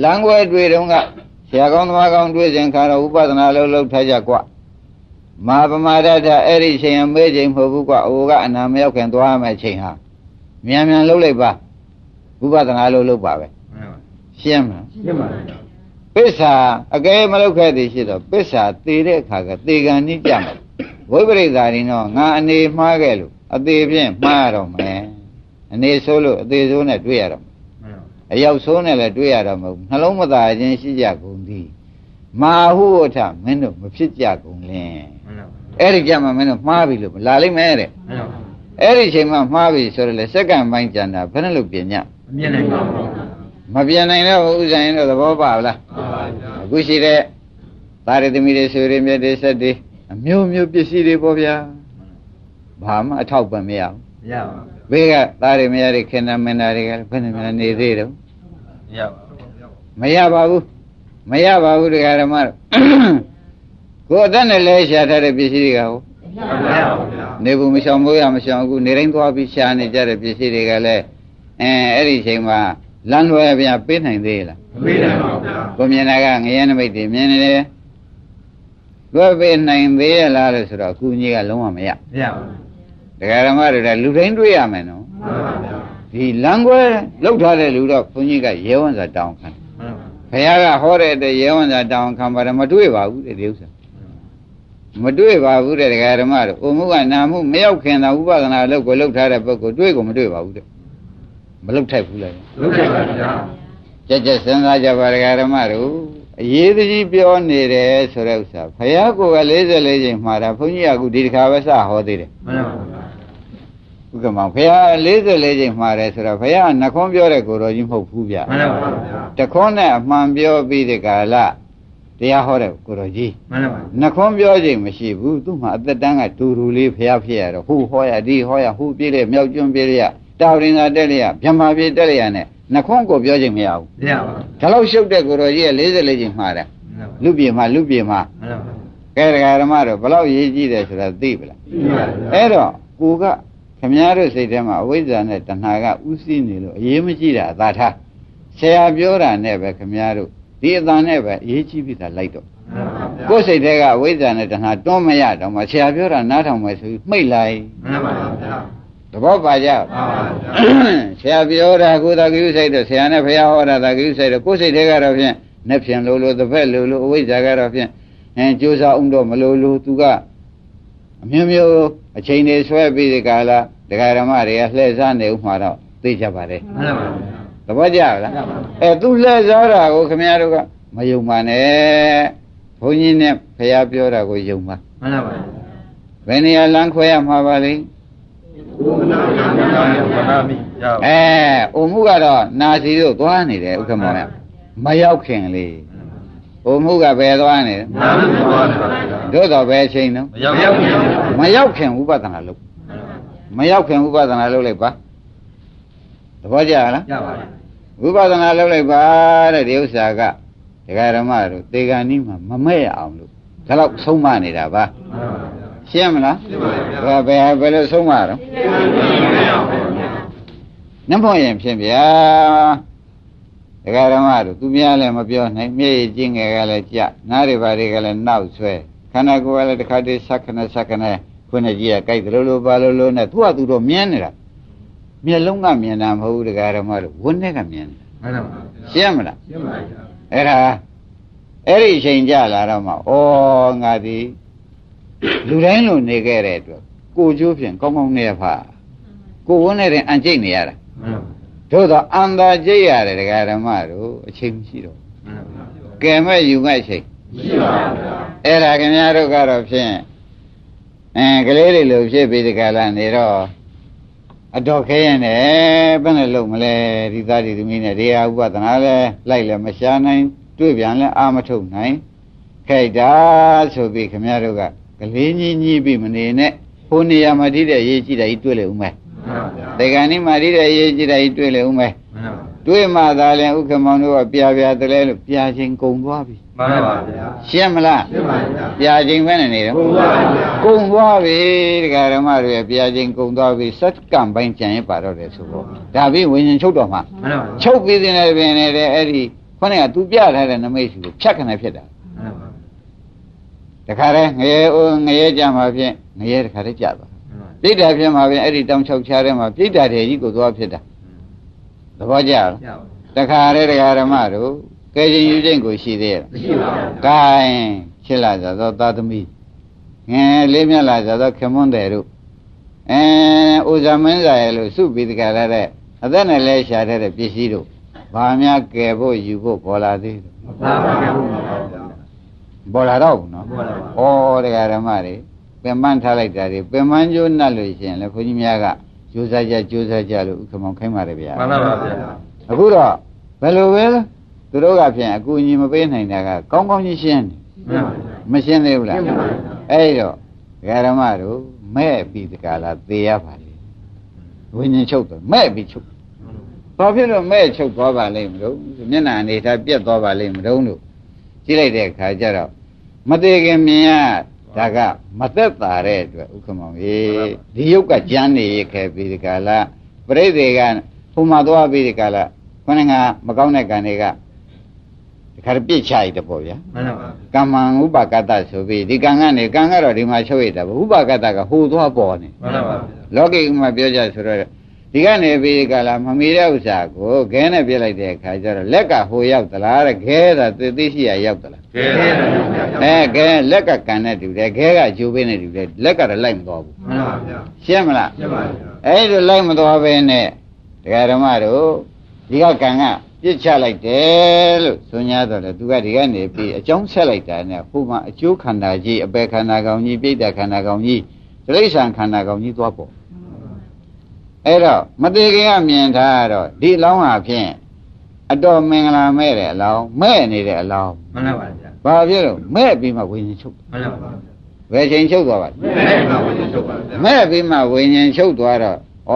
လမ်းွယ်တွေ့တုန်းကဆရာကောင်းသမားကောင်းတွေ့စဉ်ခါတော့ဥပဒနာလုံးလုံးထားကြကွမာပမာရထအဲ့ဒီချိန်အမေးချိန်မဟုတ်ဘူးကွအိုကအနာမရောက်ခင်သွားရမယ့်ချိန်ဟာမြန်မြန်လှုပ်လိုက်ပါဥပဒနာလုံးလုံးပါပဲမှန်ပါရှင်းမလားရှင်းပါဗျာပစ္စာအကဲမလောက်ခဲ့သည်ရှိတော့ပစ္စာသေတဲ့အခါကသေကံနိကြမယ်ဝိပရိသရင်တော့ငါအနေမှားခဲ့လို့အသေးဖြင့်မှားရတော့မယ်အနေဆိုးလို့အသေးဆိုးနဲ့တွေ့ရတော့မယ်အရောက်ဆိုးနဲ့လည်းတွေ့ရတော့မဟုတ်ဘူးနှလုံးမသာခြင်းရှိကြကုန်သည်မာဟုဝထမင်းတို့မဖြစ်ကြကုန်လင်အဲ့ဒီကြမှာမင်းတို့မှားပြီလို့လာလိမ့်မယ်တဲ့အဲ့ဒီချိန်မှာမှားပြီဆိုတော့လေစက္ကန့်ပိုင်းကြံတာဘယ်နဲ့လို့ပြင်ညမမြင်နိုင်ပါဘူးမပြင်နိုင်တော့ဥစ္စာရင်တော့သဘောပါဗလားအခုရှိတဲ့သာရသမီတွေဆွေတွေမြတ်တွေဆက်တွေအမျိုးမျိုးပစ္စည်းတွေပေါ့ဗျာ ဘာမှအထောက်ပံ့မရဘူးမရပါဘူးဘေးကသားတွေမရတဲ့ခင်ဗျမင်းသားတွေကလည်းဘယ်နဲ့မှနေသေးတော့မရပါဘူးမရပါဘူးမရပါဘူးတရားဓမ္မတို့ကိုယ်အသက်နဲ့လဲရှာထားတဲ့ပစ္စည်းတွေကဟိုမရပါဘူးဗျာနေဘူးမရှောင်မိုးရမရှောင်အခုနေတိုင်းသွားပြီးရှာနေကြတဲ့ပစ္စည်းတွေကလည်းအဲအဲ့ဒီချိန်မှာလမ်းလွှဲပြပေးနိုင်သေးလားမပေးနိုင်ပါဘူးဗျာကိုမြင်တာကငရဲနမိတ်တွေမြင်နေတယ်လွှဲပေးနိုင်သေးရလားလို့ဆိုတော့အကူကြီးကလုံးဝမရမရပါဘူး တရားဓမ္မတွေကလူတိုင်းတွေ့ရမယ်နော်မှန်ပါဗျာဒီလမ်းခွဲလောက်ထားတဲ့လူတော့ဘုန်းကြီးကရဲဝန်စာတောင်းခံတယ်မှန်ပါဘုရားကဟောတဲ့အတွက်ရဲဝန်စာတောင်းခံပါတယ်မတွေ့ပါဘူးတဲ့ဒီဥစ္စာမတွေ့ပါဘူးတဲ့တရားဓမ္မတို့အမှုကနာမှုမရောက်ခင်သာဥပဒနာလောက်ကိုလောက်ထားတဲ့ပုဂ္ဂိုလ်တွေ့ကိုမတွေ့ပါဘူးတဲ့မလောက်ထိုက်ဘူးလေလုတ်တယ်ပါဗျာကြက်ကြက်စဉ်းစားကြပါဒကာဓမ္မတို့အရေးတကြီးပြောနေတယ်ဆိုတဲ့ဥစ္စာဘုရားကိုယ်က44ချိန်မှာတာဘုန်းကြီးကအခုဒီတစ်ခါပဲစဟောသေးတယ်မှန်ပါဗျာ ဥက္ကမောင်ဘုရား44ချိန်မှာတယ်ဆိုတော့ဘုရားကနှခွန်းပြောတဲ့ကိုယ်တော်ကြီးမဟုတ်ဘူးဗျမှန်ပါဗျာတခွန်းနဲ့အမှန်ပြောပြီးတဲ့ကာလတရားဟောတဲ့ကိုယ်တော်ကြီးမှန်ပါနှခွန်းပြောချိန်မရှိဘူးသူ့မှာအသက်တန်းကတူတူလေးဘုရားဖြစ်ရတော့ဟူဟောရဒီဟောရဟူပြည့်လေမြောက်ကျွန်းပြည့်လေတာဝရင်သာတက်လေဗျမ္မာပြည့်တက်လေနဲ့နှခွန်းကိုပြောချိန်မရဘူးမရပါဘူးဒါလောက်ရှုပ်တဲ့ကိုယ်တော်ကြီးက44ချိန်မှာတယ်မှန်ပါလူပြေမှာလူပြေမှာမှန်ပါကဲဒကာဓမ္မတို့ဘလောက်ရေးကြည့်တယ်ဆိုတာသိပလားမှန်ပါဗျာအဲ့တော့ကိုက ခမည်းတော်စိတ်ထဲမှာအဝိဇ္ဇာနဲ့တဏှာကဥသိနေလို့အရေးမကြီးတာအသာထားဆရာပြောတာနဲ့ပဲခမည်းတော်ဒီအသာနဲ့ပဲအရေးကြီးပြီသာလိုက်တော့မှန်ပါဗျာကိုယ်စိတ်ထဲကအဝိဇ္ဇာနဲ့တဏှာတွန်းမရတော့မှဆရာပြောတာနားထောင်မယ်ဆိုပြီးမှိတ်လိုက်မှန်ပါဗျာသဘောပါကြမှန်ပါဗျာဆရာပြောတာကိုယ်သာကိဥစိတ်တော့ဆရာနဲ့ဘုရားဟောတာသာကိဥစိတ်တော့ကိုယ်စိတ်ထဲကတော့ဖြင့်နဲ့ဖြင့်လို့လို့တစ်ဖက်လို့လို့အဝိဇ္ဇာကတော့ဖြင့်အဲကြိုးစားအောင်တော့မလို့လို့သူကအမျိုးမျိုးအချိန်တွေဆွဲပြီးဒီကလာ ဒကာဓမ္မတွေကလှည့်စားနေဥမှာတော့သိကြပါတယ်မှန်ပါဗျာသဘောကျလားအဲသူလှည့်စားတာကိုခင်ဗျားတို့ကမယုံပါနဲ့ဘုန်းကြီးနဲ့ဘုရားပြောတာကိုယုံပါမှန်ပါဗျာဘယ်နေရာလမ်းခွဲရမှာပါလိမ့်ဘုရားဘုရားဘုရားမိရပါအဲအုံမှုကတော့နာစီတို့သွားနေတယ်ဥက္ကမောင်ရမရောက်ခင်လေးအုံမှုကဘယ်သွားနေလဲနာမည်သွားတယ်ပါဗျာတို့တော့ဘယ်အချိန်တော့မရောက်ရောက်ပြန်မရောက်ခင်ဥပဒနာလုပ် မရောက်ခင်ဥပဒနာလုပ်လိုက်ပါသဘောကျလားရပါဗျာဝိပဿနာလုပ်လိုက်ပါတဲ့ဒီဥစ္စာကဒကာဓမ္မတို့သေဂာနီးမှာမမဲ့ရအောင်လို့ဒါတော့ဆုံးမနေတာပါမှန်ပါဗျာရှင်းမလားရှင်းပါဗျာဘယ်ဘယ်လိုဆုံးမတော့နမောရင်ဖြင့်ဗျာဒကာဓမ္မတို့သူများလည်းမပြောနိုင်မျက်ရည်ကျင်းငယ်ကလည်းကြနားတွေပါတွေကလည်းနောက်ဆွဲခန္ဓာကိုယ်ကလည်းတစ်ခါတည်းဆက်ခနဲ့ဆက်ခနဲ့ ခုနှစ်ကြီးကကြိုက်တယ်လို့လို့ပါလို့လို့နဲ့သူကသူတော့မြင်နေတာမျက်လုံးကမြင်တာမဟုတ်ဘူးဒကာဓမ္မတို့ဝန်းထဲကမြင်တယ်မှန်ပါဗျာရှင်းမလားရှင်းပါဗျာအဲ့ဒါအဲ့ဒီအချိန်ကြလာတော့မှဩငါဒီလူတိုင်းလိုနေခဲ့တဲ့အတွက်ကိုကျိုးဖြင့်ကောင်းကောင်းနေရဖာကိုဝန်းနေတဲ့အန်ကျိတ်နေရတာမှန်ပါတို့တော့အန်သာကျိတ်ရတယ်ဒကာဓမ္မတို့အချိန်မရှိတော့မှန်ပါကဲမဲ့ယူမဲ့အချိန်ရှိပါဗျာအဲ့ဒါခင်ဗျားတို့ကတော့ဖြင့် အဲကလေးတွေလိုဖြစ်ပြီးဒီကလာနေတော့အတော်ခဲရင်လည်းဘယ်နဲ့လုံးမလဲဒီသားဒီသမီးနဲ့ဒီဟာဥပဒနာလဲလိုက်လဲမရှာနိုင် တွေ့ပြန်လဲအာမထုတ်နိုင်ခိုက်တာဆိုပြီးခင်ဗျားတို့ကကလေးကြီးကြီးပြီးမနေနဲ့ဟိုနေရာမှာတည်တဲ့ရေးကြည့်တယ်ကြီးတွေ့လေဦးမယ်မှန်ပါဗျာတေကန်ဒီမှာတည်တဲ့ရေးကြည့်တယ်ကြီးတွေ့လေဦးမယ်မှန်ပါတွေ့မှသာလဲဥက္ကမောင်တို့ကပြာပြာတလဲလို့ပြာချင်းကုံသွားပြီ မှန်ပါဗျာရှင်းမလားရှင်းပါဗျာပြာချင်းပဲနေနေတော့ကုန်ပါဗျာကုံသွားပြီတရားဓမ္မတွေရဲ့ပြာချင်းကုံသွားပြီစက္ကံပိုင်းကြံရပါတော့တယ်ဆိုတော့ဒါပြီးဝိညာဉ်ချုပ်တော်မှာမှန်ပါချုပ်ပြီးတဲ့နေပင်နေတဲ့အဲ့ဒီခေါင်းကသူပြထားတဲ့နမိတ်စီကိုဖြတ်ခနဲ့ဖြစ်တာမှန်ပါတခါတည်းငရဲအိုးငရဲကြမှာဖြင့်ငရဲတခါတည်းကြသွားမှန်ပါပြိတ္တာဖြစ်မှာဖြင့်အဲ့ဒီတောင်ချောက်ချားထဲမှာပြိတ္တာတွေကြီးကိုသွားဖြစ်တာသဘောကျလားရပါတခါတည်းတရားဓမ္မတို့ ကဲခြင်းယူခြင်းကိုရှိသေးရဲ့မရှိပါဘူးကဲချစ်လာကြသောသာသမီငယ်လေးမြတ်လာကြသောခင်မွန်းတယ်တို့အဲဥဇာမင်းစာရဲ့လို့စုပြီးတကရတဲ့အသက်နဲ့လဲရှာတဲ့ပစ္စည်းတို့ဘာများကယ်ဖို့ယူဖို့ပေါ်လာသေးတယ်မပါပါဘူးဗျာပေါ်လာတော့ဘူးနော်ပေါ်လာပါဩတရားဓမ္မတွေပင်ပန်းထားလိုက်တာတွေပင်ပန်းကျိုးနှက်လို့ရှိရင်လည်းခွန်ကြီးများကကြိုးစားကြကြိုးစားကြလို့ဥက္ကမောင်ခိုင်းပါတယ်ဗျာမှန်ပါပါဗျာအခုတော့ဘယ်လိုပဲ သူတို့ကဖြင့်အကူအညီမပေးနိုင်တာကကောင်းကောင်းကြီးရှင်းတယ်မှန်ပါဗျာမရှင်းသေးဘူးလားရှင်းပါပြီအဲ့တော့တရားဓမ္မတို့မဲ့ပြီးတကလားသေရပါလေဝိညာဉ်ချုပ်တယ်မဲ့ပြီးချုပ်ဘာဖြစ်လို့မဲ့ချုပ်သွားပါလိမ့်မလို့မျက်နှာအနေထားပြက်သွားပါလိမ့်မလို့လို့ကြည့်လိုက်တဲ့အခါကျတော့မသေးခင်မြင်ရဒါကမသက်သာတဲ့အတွက်ဥက္ကမောင်ရေဒီယုတ်ကကြမ်းနေရခဲ့ပြီးတကလားပြိသေကဟိုမှာသွားပြီးတကလားခொနကမကောင်းတဲ့ကံတွေက ဒီခါပြစ်ချလိုက်တယ်ပေါ့ဗျာမှန်ပါပါကမ္မံဥပကတ္တဆိုပြီးဒီကံကနေကံကတော့ဒီမှာချုပ်ရတာပဲဥပကတ္တကဟိုသွားပေါ်နေမှန်ပါပါလောကိမှာပြောကြဆိုတော့ဒီကနေပြီးကလာမမီတဲ့ဥစ္စာကိုခဲနဲ့ပြစ်လိုက်တဲ့အခါကျတော့လက်ကဟိုရောက်သလားတဲ့ခဲတာသိသိရှိရရောက်သလားကဲတယ်ဗျာအဲခဲလက်ကကံနဲ့တူတယ်ခဲကဂျိုးပေးနဲ့တူတယ်လက်ကတော့လိုက်မသွားဘူးမှန်ပါဗျာရှင်းမလားရှင်းပါဗျာအဲ့ဒီလိုက်မသွားဘဲနဲ့ဒကာဓမ္မတို့ဒီကကံက ပြစ်ချလိုက်တယ်လို့ဆို냐တော့လေသူကဒီကနေပြီးအကြောင်းဆက်လိုက်တာနဲ့ဟိုမှာအကျိုးခန္ဓာကြီးအပေခန္ဓာကောင်ကြီးပြိတ္တခန္ဓာကောင်ကြီးတိရစ္ဆာန်ခန္ဓာကောင်ကြီးသွားပေါ့အဲ့တော့မသေးခင်ကမြင်ထားတော့ဒီအလောင်းဟာဖြင့်အတော်မင်္ဂလာမဲ့တဲ့အလောင်းမဲ့နေတဲ့အလောင်းမှန်ပါဗျာဘာဖြစ်လို့မဲ့ပြီးမှဝိညာဉ်ချုပ်မှန်ပါပါဘယ်ချိန်ချုပ်သွားပါလဲမဲ့ပါဝင်ချုပ်ပါဗျာမဲ့ပြီးမှဝိညာဉ်ချုပ်သွားတော့ ဩ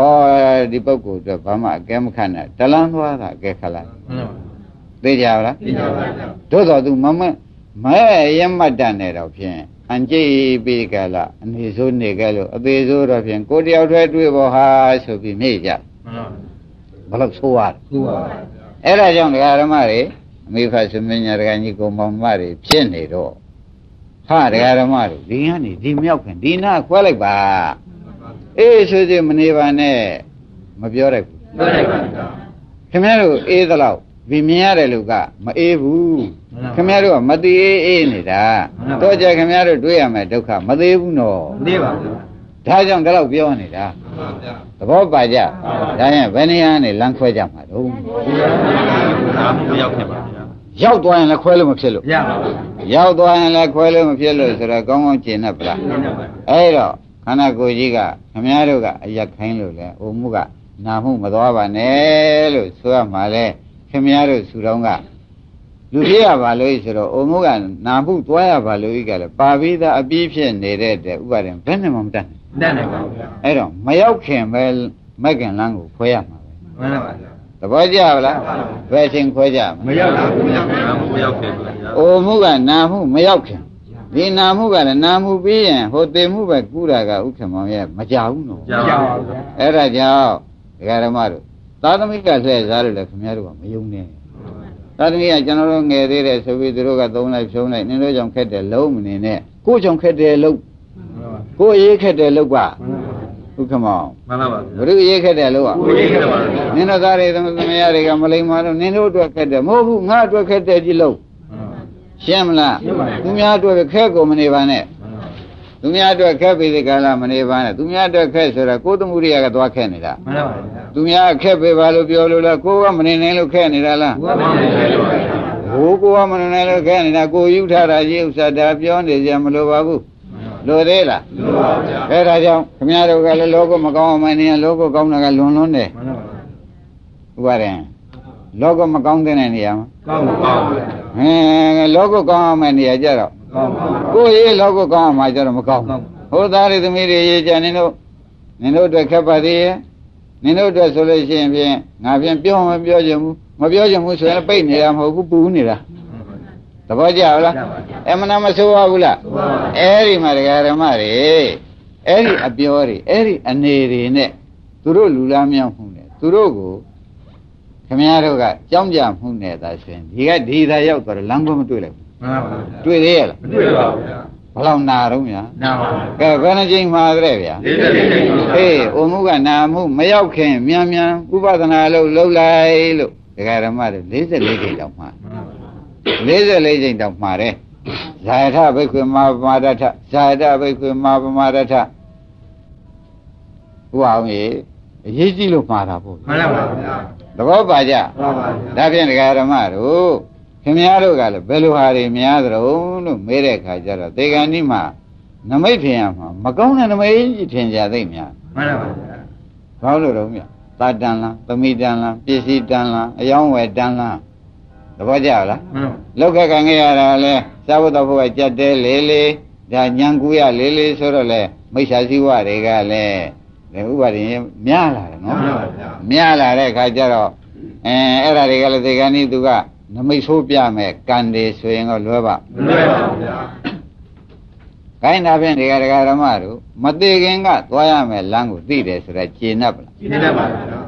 ဒီပုဂ္ဂိုလ်အတွက်ဘာမှအကဲမခတ်နဲ့တလန်းသွားတာအကဲခတ်လိုက်မှန်ပါသိကြပါလားသိကြပါဗျာသို့တော်သူမမမဲ့ရမတ်တတ်နေတော့ဖြင့်အန်ကြိပြီးကြလားအနေဆိုးနေကြလို့အသေးဆိုးတော့ဖြင့်ကိုယ်တယောက်တည်းတွေ့ပေါ်ဟာဆိုပြီးမိကြမှန်ပါဘလို့ဆိုးရလဲသူပါအဲ့ဒါကြောင့်ဒကာဓမ္မတွေအမိဖတ်သမင်းညာဒကာကြီးကိုမောင်မတွေဖြစ်နေတော့ဟာဒကာဓမ္မတွေဒီကနေဒီမြောက်ခင်ဒီနာခွဲလိုက်ပါ အေးဆိုစီမနေပါနဲ့မပြောလိုက်ဘူးပြောလိုက်ပါဗျာခင်ဗျားတို့အေးသလောက်ဒီမြင်ရတဲ့လူကမအေးဘူးခင်ဗျားတို့ကမသေးအေးအေးနေတာတော့ကြခင်ဗျားတို့တွေ့ရမယ်ဒုက္ခမသေးဘူးနော်နေပါဗျာဒါကြောင့်ဒီလောက်ပြောနေတာမှန်ပါဗျာသဘောပါကြဒါရင်ဘယ်နေရာနဲ့လမ်းခွဲကြမှာတော့ဒါမှမရောက်ခင်ပါဗျာရောက်သွားရင်လည်းခွဲလို့မဖြစ်လို့ရပါဘူးရောက်သွားရင်လည်းခွဲလို့မဖြစ်လို့ဆိုတော့ကောင်းကောင်းကျင့်တတ်ပလားမှန်ပါပါအဲ့တော့ ခန္ဓာကိုယ်ကြီးကခင်ဗျားတို့ကအရက်ခိုင်းလို့လဲအိုမှုကနာမှုမသွားပါနဲ့လို့ဆိုရမှာလဲခင်ဗျားတို့ဆူတော်ကလူဖြစ်ရပါလို့ဆိုတော့အိုမှုကနာမှုသွားရပါလို့ဤကလည်းပါပြီးသားအပြီးဖြစ်နေတဲ့တဲ့ဥပါဒံဘယ်နဲ့မှမတတ်နိုင်တတ်နိုင်ပါဗျာအဲ့တော့မရောက်ခင်ပဲမက်ကင်လန်းကိုခွဲရမှာပဲမှန်ပါဗျာသဘောကျပါလားဘယ်ချိန်ခွဲကြမမလဲရောက်ဘူးမရောက်ဘူးမရောက်ခင်ပါဗျာအိုမှုကနာမှုမရောက်ခင် ဒီနာမှုကလည်းနာမှုပြီးရင်ဟိုသေမှုပဲကူတာကဥက္ကမောင်ရဲ့မကြဘူးနော်ကြောက်ပါဗျာအဲ့ဒါကြောင့်ဒကာဓမ္မတို့သာသမီကလှည့်စားလို့လည်းခင်ဗျားတို့ကမယုံနဲ့သာသမီကကျွန်တော်တို့ငယ်သေးတယ်ဆိုပြီးသူတို့ကသုံးလိုက်ဖြုံးလိုက်နင်တို့ကြောင့်ခက်တယ်လုံးမနေနဲ့ကို့ကြောင့်ခက်တယ်လုံးကို့အေးခက်တယ်လုံးကဥက္ကမောင်မှန်ပါပါဘုရုအေးခက်တယ်လုံးကကိုကြီးခဲ့ပါဗျာနင်တို့သားတွေသမသမယားတွေကမလိမ္မာတော့နင်တို့အတွက်ခက်တယ်မဟုတ်ဘူးငါအတွက်ခက်တယ်ကြည့်လို့ ရှင်းမလားသူများအတွက်ခက်ကိုမနေပါနဲ့သူများအတွက်ခက်ပြီဒီကလာမနေပါနဲ့သူများအတွက်ခက်ဆိုတာကိုယ်သမှုရိယကသွားခက်နေတာမှန်ပါဗျာသူများခက်ပေပါလို့ပြောလို့လားကိုယ်ကမနေနိုင်လို့ခက်နေတာလားဘုရားမင်းလည်းလို့ပါဗျာဟိုကိုယ်ကမနေနိုင်လို့ခက်နေတာကိုယ်ယူထားတာကြီးဥစ္စာဒါပြောနေကြမလိုပါဘူးလိုသေးလားလို့ပါဗျာအဲဒါကြောင့်ခမည်းတော်ကလည်းလောကမကောင်းအောင်မနေရင်လောကကောင်းတာကလွန်လွန်းတယ်မှန်ပါဗျာဥပါရင် လောကမကောင်းတဲ့နေရာမှာကောင်းပါဗျာဟင်းလောကကောင်းအောင်နေရာကြတော့ကောင်းပါကိုယ်ရေးလောကကောင်းအောင်မှကြတော့မကောင်းဟိုသားတွေသမီးတွေရေးကြနင်တို့နင်တို့အတွက်ခက်ပါသေးရဲ့နင်တို့အတွက်ဆိုလို့ရှိရင်ဖြင့်ငါဖြင့်ပြောမပြောချင်ဘူးမပြောချင်ဘူးဆိုရင်ပိတ်နေတာမဟုတ်ဘူးပူနေတာသဘောကျလားအမှန်တမ်းမဆိုးပါဘူးလားအဲ့ဒီမှာဒကာဓမ္မတွေအဲ့ဒီအပြောတွေအဲ့ဒီအနေတွေနဲ့သူတို့လူလားမြောက်မှုနဲ့သူတို့ကို ခမည်းတော်ကကြောင်းကြမှုနဲ့သာဆိုရင်ဒီကဒီသာရောက်သွားတော့လမ်းကွမတွေ့လိုက်ဘူးမှန်ပါဗျာတွေ့သေးရဲ့လားမတွေ့ပါဘူးဗျာဘယ်လောက်နာတော့ညာနာပါကဲဘယ်နှကြိမ်မှာတဲ့ဗျာလေးတဲ့လေးတဲ့ပါအေးအိုမှုကနာမှုမရောက်ခင်မြန်မြန်ဥပဒနာလို့လှုပ်လိုက်လို့ဒကာဓမ္မတွေ44ကြိမ်တောင်မှ44ချိန်တောင်မှာတယ်ဇာယထဘိက္ခွေမာပမာဒထဇာယထဘိက္ခွေမာပမာဒထဟိုအောင်ကြီးအရေးကြီးလို့မှာတာပေါ့မှန်ပါဗျာ သဘောပါကြမှန်ပါဗျာဒါဖြင့်ဒကာဓမ္မတို့ခင်ဗျားတို့ကလည်းဘယ်လိုဟာတွေများသလဲလို့မေးတဲ့အခါကျတော့ဒေဂန်ဒီမှာနမိတ်ထင်ရမှာမကောင်းတဲ့နမိတ်ကြီးထင်ကြသိများမှန်ပါဗျာဘာလို့တော့မြတ်သာတန်လားသမိတန်လားပစ္စည်းတန်လားအယောင်းဝယ်တန်လားသဘောကျလားမှန်ပါလောက်ကခံခဲ့ရတာလဲသာဝတ္တဘုရားကြက်တဲလေးလေးဒါညံကူရလေးလေးဆိုတော့လဲမိစ္ဆာစည်းဝတွေကလည်း ဒီဥပါဒင်များလာတယ်နော်မှန်ပါဗျာများလာတဲ့ခါကျတော့အဲအဲ့ဒါတွေကလည်းဒီကနေ့သူကနမိတ်ဆိုးပြမယ်ကံတွေဆိုရင်တော့လွယ်ပါမလွယ်ပါဘူးဗျာခိုင်းတာဖြင့်ဒီကဒကာဓမ္မတို့မသေးခင်ကသွားရမယ်လမ်းကိုသိတယ်ဆိုတော့ကျေနပ်ပလားဒီနေ့ပါဗျာ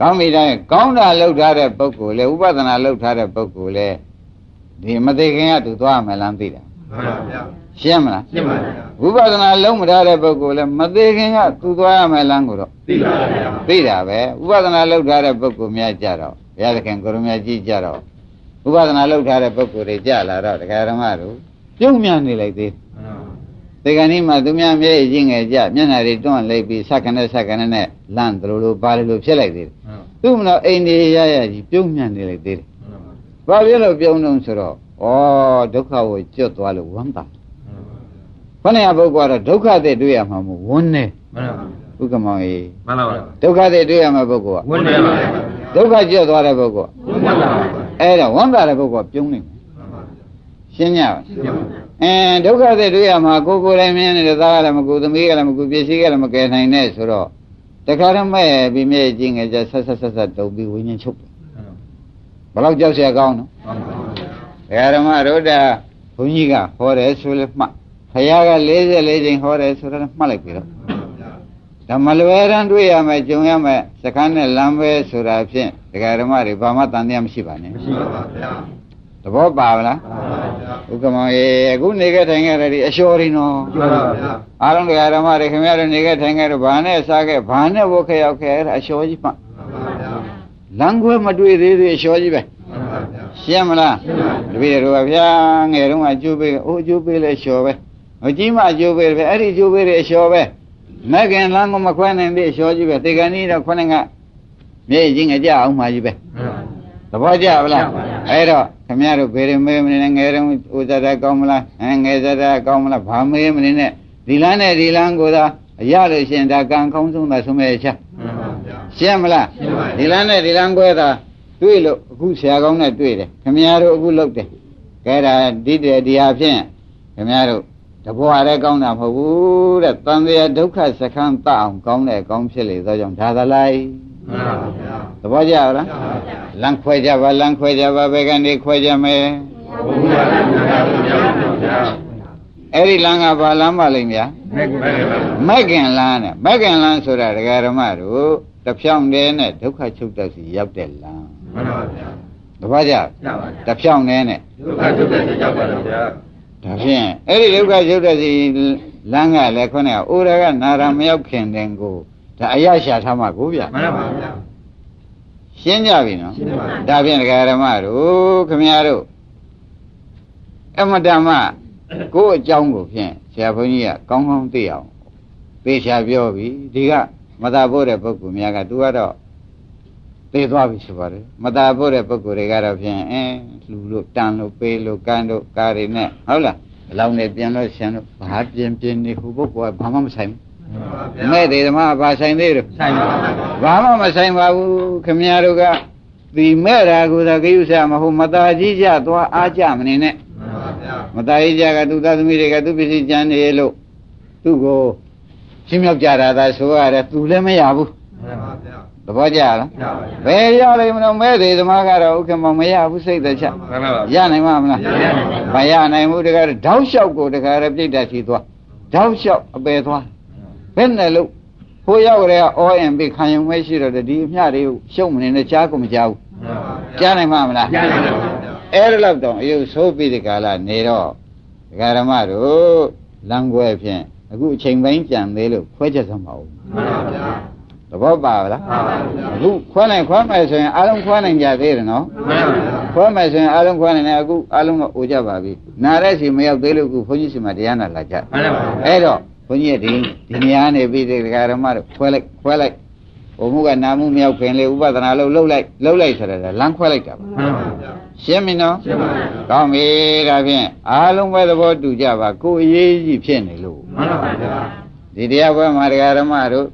ကောင်းပြီတိုင်းကောင်းတာလုပ်ထားတဲ့ပုဂ္ဂိုလ်လေဥပဒနာလုပ်ထားတဲ့ပုဂ္ဂိုလ်လေဒီမသေးခင်ကသူသွားရမယ်လမ်းသိတာမှန်ပါဗျာ ရှင်းမလားရှင်းပါဗျာဝိပဿနာလုံးမထားတဲ့ပုဂ္ဂိုလ်လေမသေးခင်ကသူသွားရမယ်လမ်းကိုတော့သိပါဗျာသိတာပဲဥပဒနာလုပ်ထားတဲ့ပုဂ္ဂိုလ်များကြတော့ဘုရားသခင်ကိုရမကြီးကြတော့ဥပဒနာလုပ်ထားတဲ့ပုဂ္ဂိုလ်တွေကြလာတော့တရားဓမ္မတို့ပြုံးမြန်နေလိုက်သေးဒီကနေ့မှသူများမျက်ရည်ကြီးငယ်ကြမျက်နှာတွေတွန့်လိုက်ပြီးစက္ကနဲ့စက္ကနဲ့နဲ့လန့်သလိုလိုပါလိုလိုဖြစ်လိုက်သေးတယ်သူ့မလို့အိန္ဒိယရရကြီးပြုံးမြန်နေလိုက်သေးတယ်ဘာဖြစ်လို့ပြုံးတော့ဆိုတော့ဩဒုက္ခကိုကျွတ်သွားလို့ဝမ်းသာ ခொနည်းပုဂ္ဂိုလ်ကတော့ဒုက္ခတွေတွေ့ရမှာမဟုတ်ဝန်းနေ မှန်ပါ ဥက္ကမောင်ကြီး မှန်ပါဗျာ ဒုက္ခတွေတွေ့ရမှာပုဂ္ဂိုလ်က ဝန်တယ်ပါဗျာ ဒုက္ခကျွတ်သွားတဲ့ပုဂ္ဂိုလ်က မှန်ပါဗျာ အဲ့ဒါဝမ်းသာတဲ့ပုဂ္ဂိုလ်ကပြုံးနေတယ်ရှင်းကြပါ ရှင်းပါ အဲဒုက္ခတွေတွေ့ရမှာကိုယ်ကိုယ်တိုင်မြင်နေတဲ့သားကလည်းမကူသမီးကလည်းမကူပစ္စည်းကလည်းမကယ်နိုင်နဲ့ဆိုတော့တခါတော့မဲ့ပြီးမြဲကြီးငယ်ကြဆက်ဆက်ဆက်ဆက်တုံပြီးဝိညာဉ်ချုပ်တယ်ဘယ်တော့ကြောက်เสียကောင်းနော်ဒကာဓမ္မတို့တာဘုန်းကြီးကဟောတယ်ဆိုလဲမှတ် ခရီးက44ချိန်ဟောတယ်ဆိုတော့မှတ်လိုက်ပြီတော့ဓမ္မလွယ်ရန်တွေ့ရမယ်ကြုံရမယ်စကန်းနဲ့လမ်းပဲဆိုတာဖြင့်ဒကာဓမ္မတွေဘာမှတန်တရားမရှိပါနဲ့မရှိပါဗျာသဘောပါဗလားမှန်ပါဗျာဥက္ကမောင်ရေအခုနေခဲ့ထိုင်ခဲ့တဲ့ဒီအလျှော်ရင်းနော်မှန်ပါဗျာအားလုံးတရားဓမ္မတွေခင်ဗျားတို့နေခဲ့ထိုင်ခဲ့တော့ဘာနဲ့စားခဲ့ဘာနဲ့ဝတ်ခဲ့ရောက်ခဲ့အဲ့ဒါအလျှော်ကြီးမှမှန်ပါဗျာလမ်းခွဲမတွေ့သေးသေးအလျှော်ကြီးပဲမှန်ပါဗျာရှင်းမလားတပည့်တို့ကဗျာငယ်တုန်းကအကျိုးပေးအိုးအကျိုးပေးလဲလျှော်ပဲ ဟိုကြီးမှအကျိုးပေးတယ်ပဲအဲ့ဒီအကျိုးပေးတယ်အလျှော်ပဲမကင်လမ်းကိုမခွဲနိုင်သေးအလျှော်ကြီးပဲတေကန်ကြီးတော့ခုနကမြေကြီးငကြအောင်မှကြီးပဲသဘောကျပါလားအဲ့တော့ခမရတို့ဘယ်ရင်မေးမနေနဲ့ငယ်တုန်းဥဇာတကောင်းမလားအဲငယ်ဇာတကောင်းမလားဘာမေးမနေနဲ့ဒီလမ်းနဲ့ဒီလမ်းကိုသာအရလို့ရှင်ဒါကံကောင်းဆုံးသာဆုံးမဲ့ချမှန်ပါဗျာရှင်းမလားရှင်းပါပြီဒီလမ်းနဲ့ဒီလမ်းကွဲတာတွေ့လို့အခုဆရာကောင်းနဲ့တွေ့တယ်ခမရတို့အခုလုပ်တယ်ကဲဒါဒီတည်းဒီဟာဖြင့်ခမရတို့ တဘွားလည်းကောင်းတာမဟုတ်ဘူးတဲ့တန်တရားဒုက္ခစခန်းတအောင်ကောင်းတဲ့ကောင်းဖြစ်လေသောကြောင့်ဒါသလိုက်မှန်ပါဗျာသဘောကျလားလမ်းခွဲကြပါလမ်းခွဲကြပါဘယ်ကနေခွဲကြမယ်ဘုရားရှင်ဘုရားဗျာအဲ့ဒီလမ်းကဘာလမ်းပါလိမ့်ဗျာမဲ့မဲ့ပါမက်ကင်လမ်းနဲ့မက်ကင်လမ်းဆိုတာဒကာဓမ္မတို့တစ်ဖြောင်းတည်းနဲ့ဒုက္ခချုပ်တတ်စီရောက်တဲ့လမ်းမှန်ပါဗျာတပည့်ကြရပါဗျာတစ်ဖြောင်းတည်းနဲ့ဒုက္ခဒုက္ခရောက်ပါတော့ဗျာ ဒါဖြင့်အဲ့ဒီဒုက္ခချုပ်တတ်စီလမ်းကလည်းခေါင်းကအိုရကနာရမရောက်ခင်တဲ့ကိုဒါအရရှာထားမှာကိုဗျမှန်ပါဗျာရှင်းကြပြီနော်ရှင်းပါပြီဒါဖြင့်ဒကာဓမ္မတို့ခမရတို့အမတမကိုယ့်အကြောင်းကိုဖြင့်ဆရာဘုန်းကြီးကကောင်းကောင်းသိအောင်သေချာပြောပြီဒီကမသာဖို့တဲ့ပုဂ္ဂိုလ်များကသူကတော့ သိသွားပြီဆိုပါတယ်မသာဖို့တဲ့ပုဂ္ဂိုလ်တွေကတော့ဖြင့်အင်းလူလို့တန်လို့ပေးလို့ကန်းလို့ကားတွေနဲ့ဟုတ်လားအလောင်းနဲ့ပြန်လို့ရှင်လို့ဘာပြင်ပြင်နေဟိုပုဂ္ဂိုလ်ကဘာမှမဆိုင်ဘူးမဲ့သေးဓမ္မဘာဆိုင်သေးတယ် ဆိုင်ပါ ဘာမှမဆိုင်ပါဘူးခင်ဗျားတို့ကဒီမဲ့တာကိုသာကိစ္စမဟုတ်မตาကြီးကြသွားအားကြမနေနဲ့ မှန်ပါဗျာ မตาကြီးကြကသူသားသမီးတွေကသူပစ္စည်းကျန်နေလို့သူ့ကိုရှင်းမြောက်ကြတာသာဆိုရတယ်သူလည်းမရဘူး မှန်ပါဗျာ သ ဘောကျလားရပါဗျာဘယ်ရလိမ့်မလို့မဲ့သေးသမားကတော့ဥက္ကမမရဘူးစိတ်သက်ချက်မှန်ပါဗျာရနိုင်မှာမလားရနိုင်ပါမရနိုင်ဘူးတကယ်တော့တောက်လျှောက်ကိုတကယ်ရပြိတ္တာရှိသွားတောက်လျှောက်အပယ်သွားဘယ်နဲ့လို့ဟိုရောက်ရဲအောအင်ပိခံယူမဲရှိတော့ဒီအမျှတွေကိုရှုံမနေနဲ့ကြားကိုမကြားဘူးမှန်ပါဗျာကြားနိုင်မှာမလားရနိုင်ပါဗျာအဲ့ဒါလောက်တော့အယုဆိုးပြီးဒီကာလနေတော့ဒကာရမတို့လမ်းခွဲဖြင့်အခုအချိန်ပိုင်းကြံသေးလို့ခွဲချက်သမ်းပါဦးမှန်ပါဗျာ သဘောပါလားအခုခွဲနိုင်ခွဲမယ်ဆိုရင်အလုံးခွဲနိုင်ကြသေးတယ်နော်ခွဲမယ်ဆိုရင်အလုံးခွဲနိုင်တယ်အခုအလုံးကအိုကြပါပြီနာရက်စီမရောက်သေးလို့အခုဘုန်းကြီးစီမှာတရားနာလာကြအဲ့တော့ဘုန်းကြီးကဒီဒီနေရာနေပြီးဒီဓမ္မတို့ခွဲလိုက်ခွဲလိုက်ဘုံမှုကနာမှုမရောက်ခင်လေဥပဒနာလို့လှုပ်လိုက်လှုပ်လိုက်ဆိုတော့လမ်းခွဲလိုက်တာပါရှင်းပြီနော်ရှင်းပါပြီကောင်းပြီဒါဖြင့်အားလုံးပဲသဘောတူကြပါကိုယ်အရေးကြီးဖြစ်နေလို့မှန်ပါဗျာဒီတရားပွဲမှာတရားဓမ္မတို့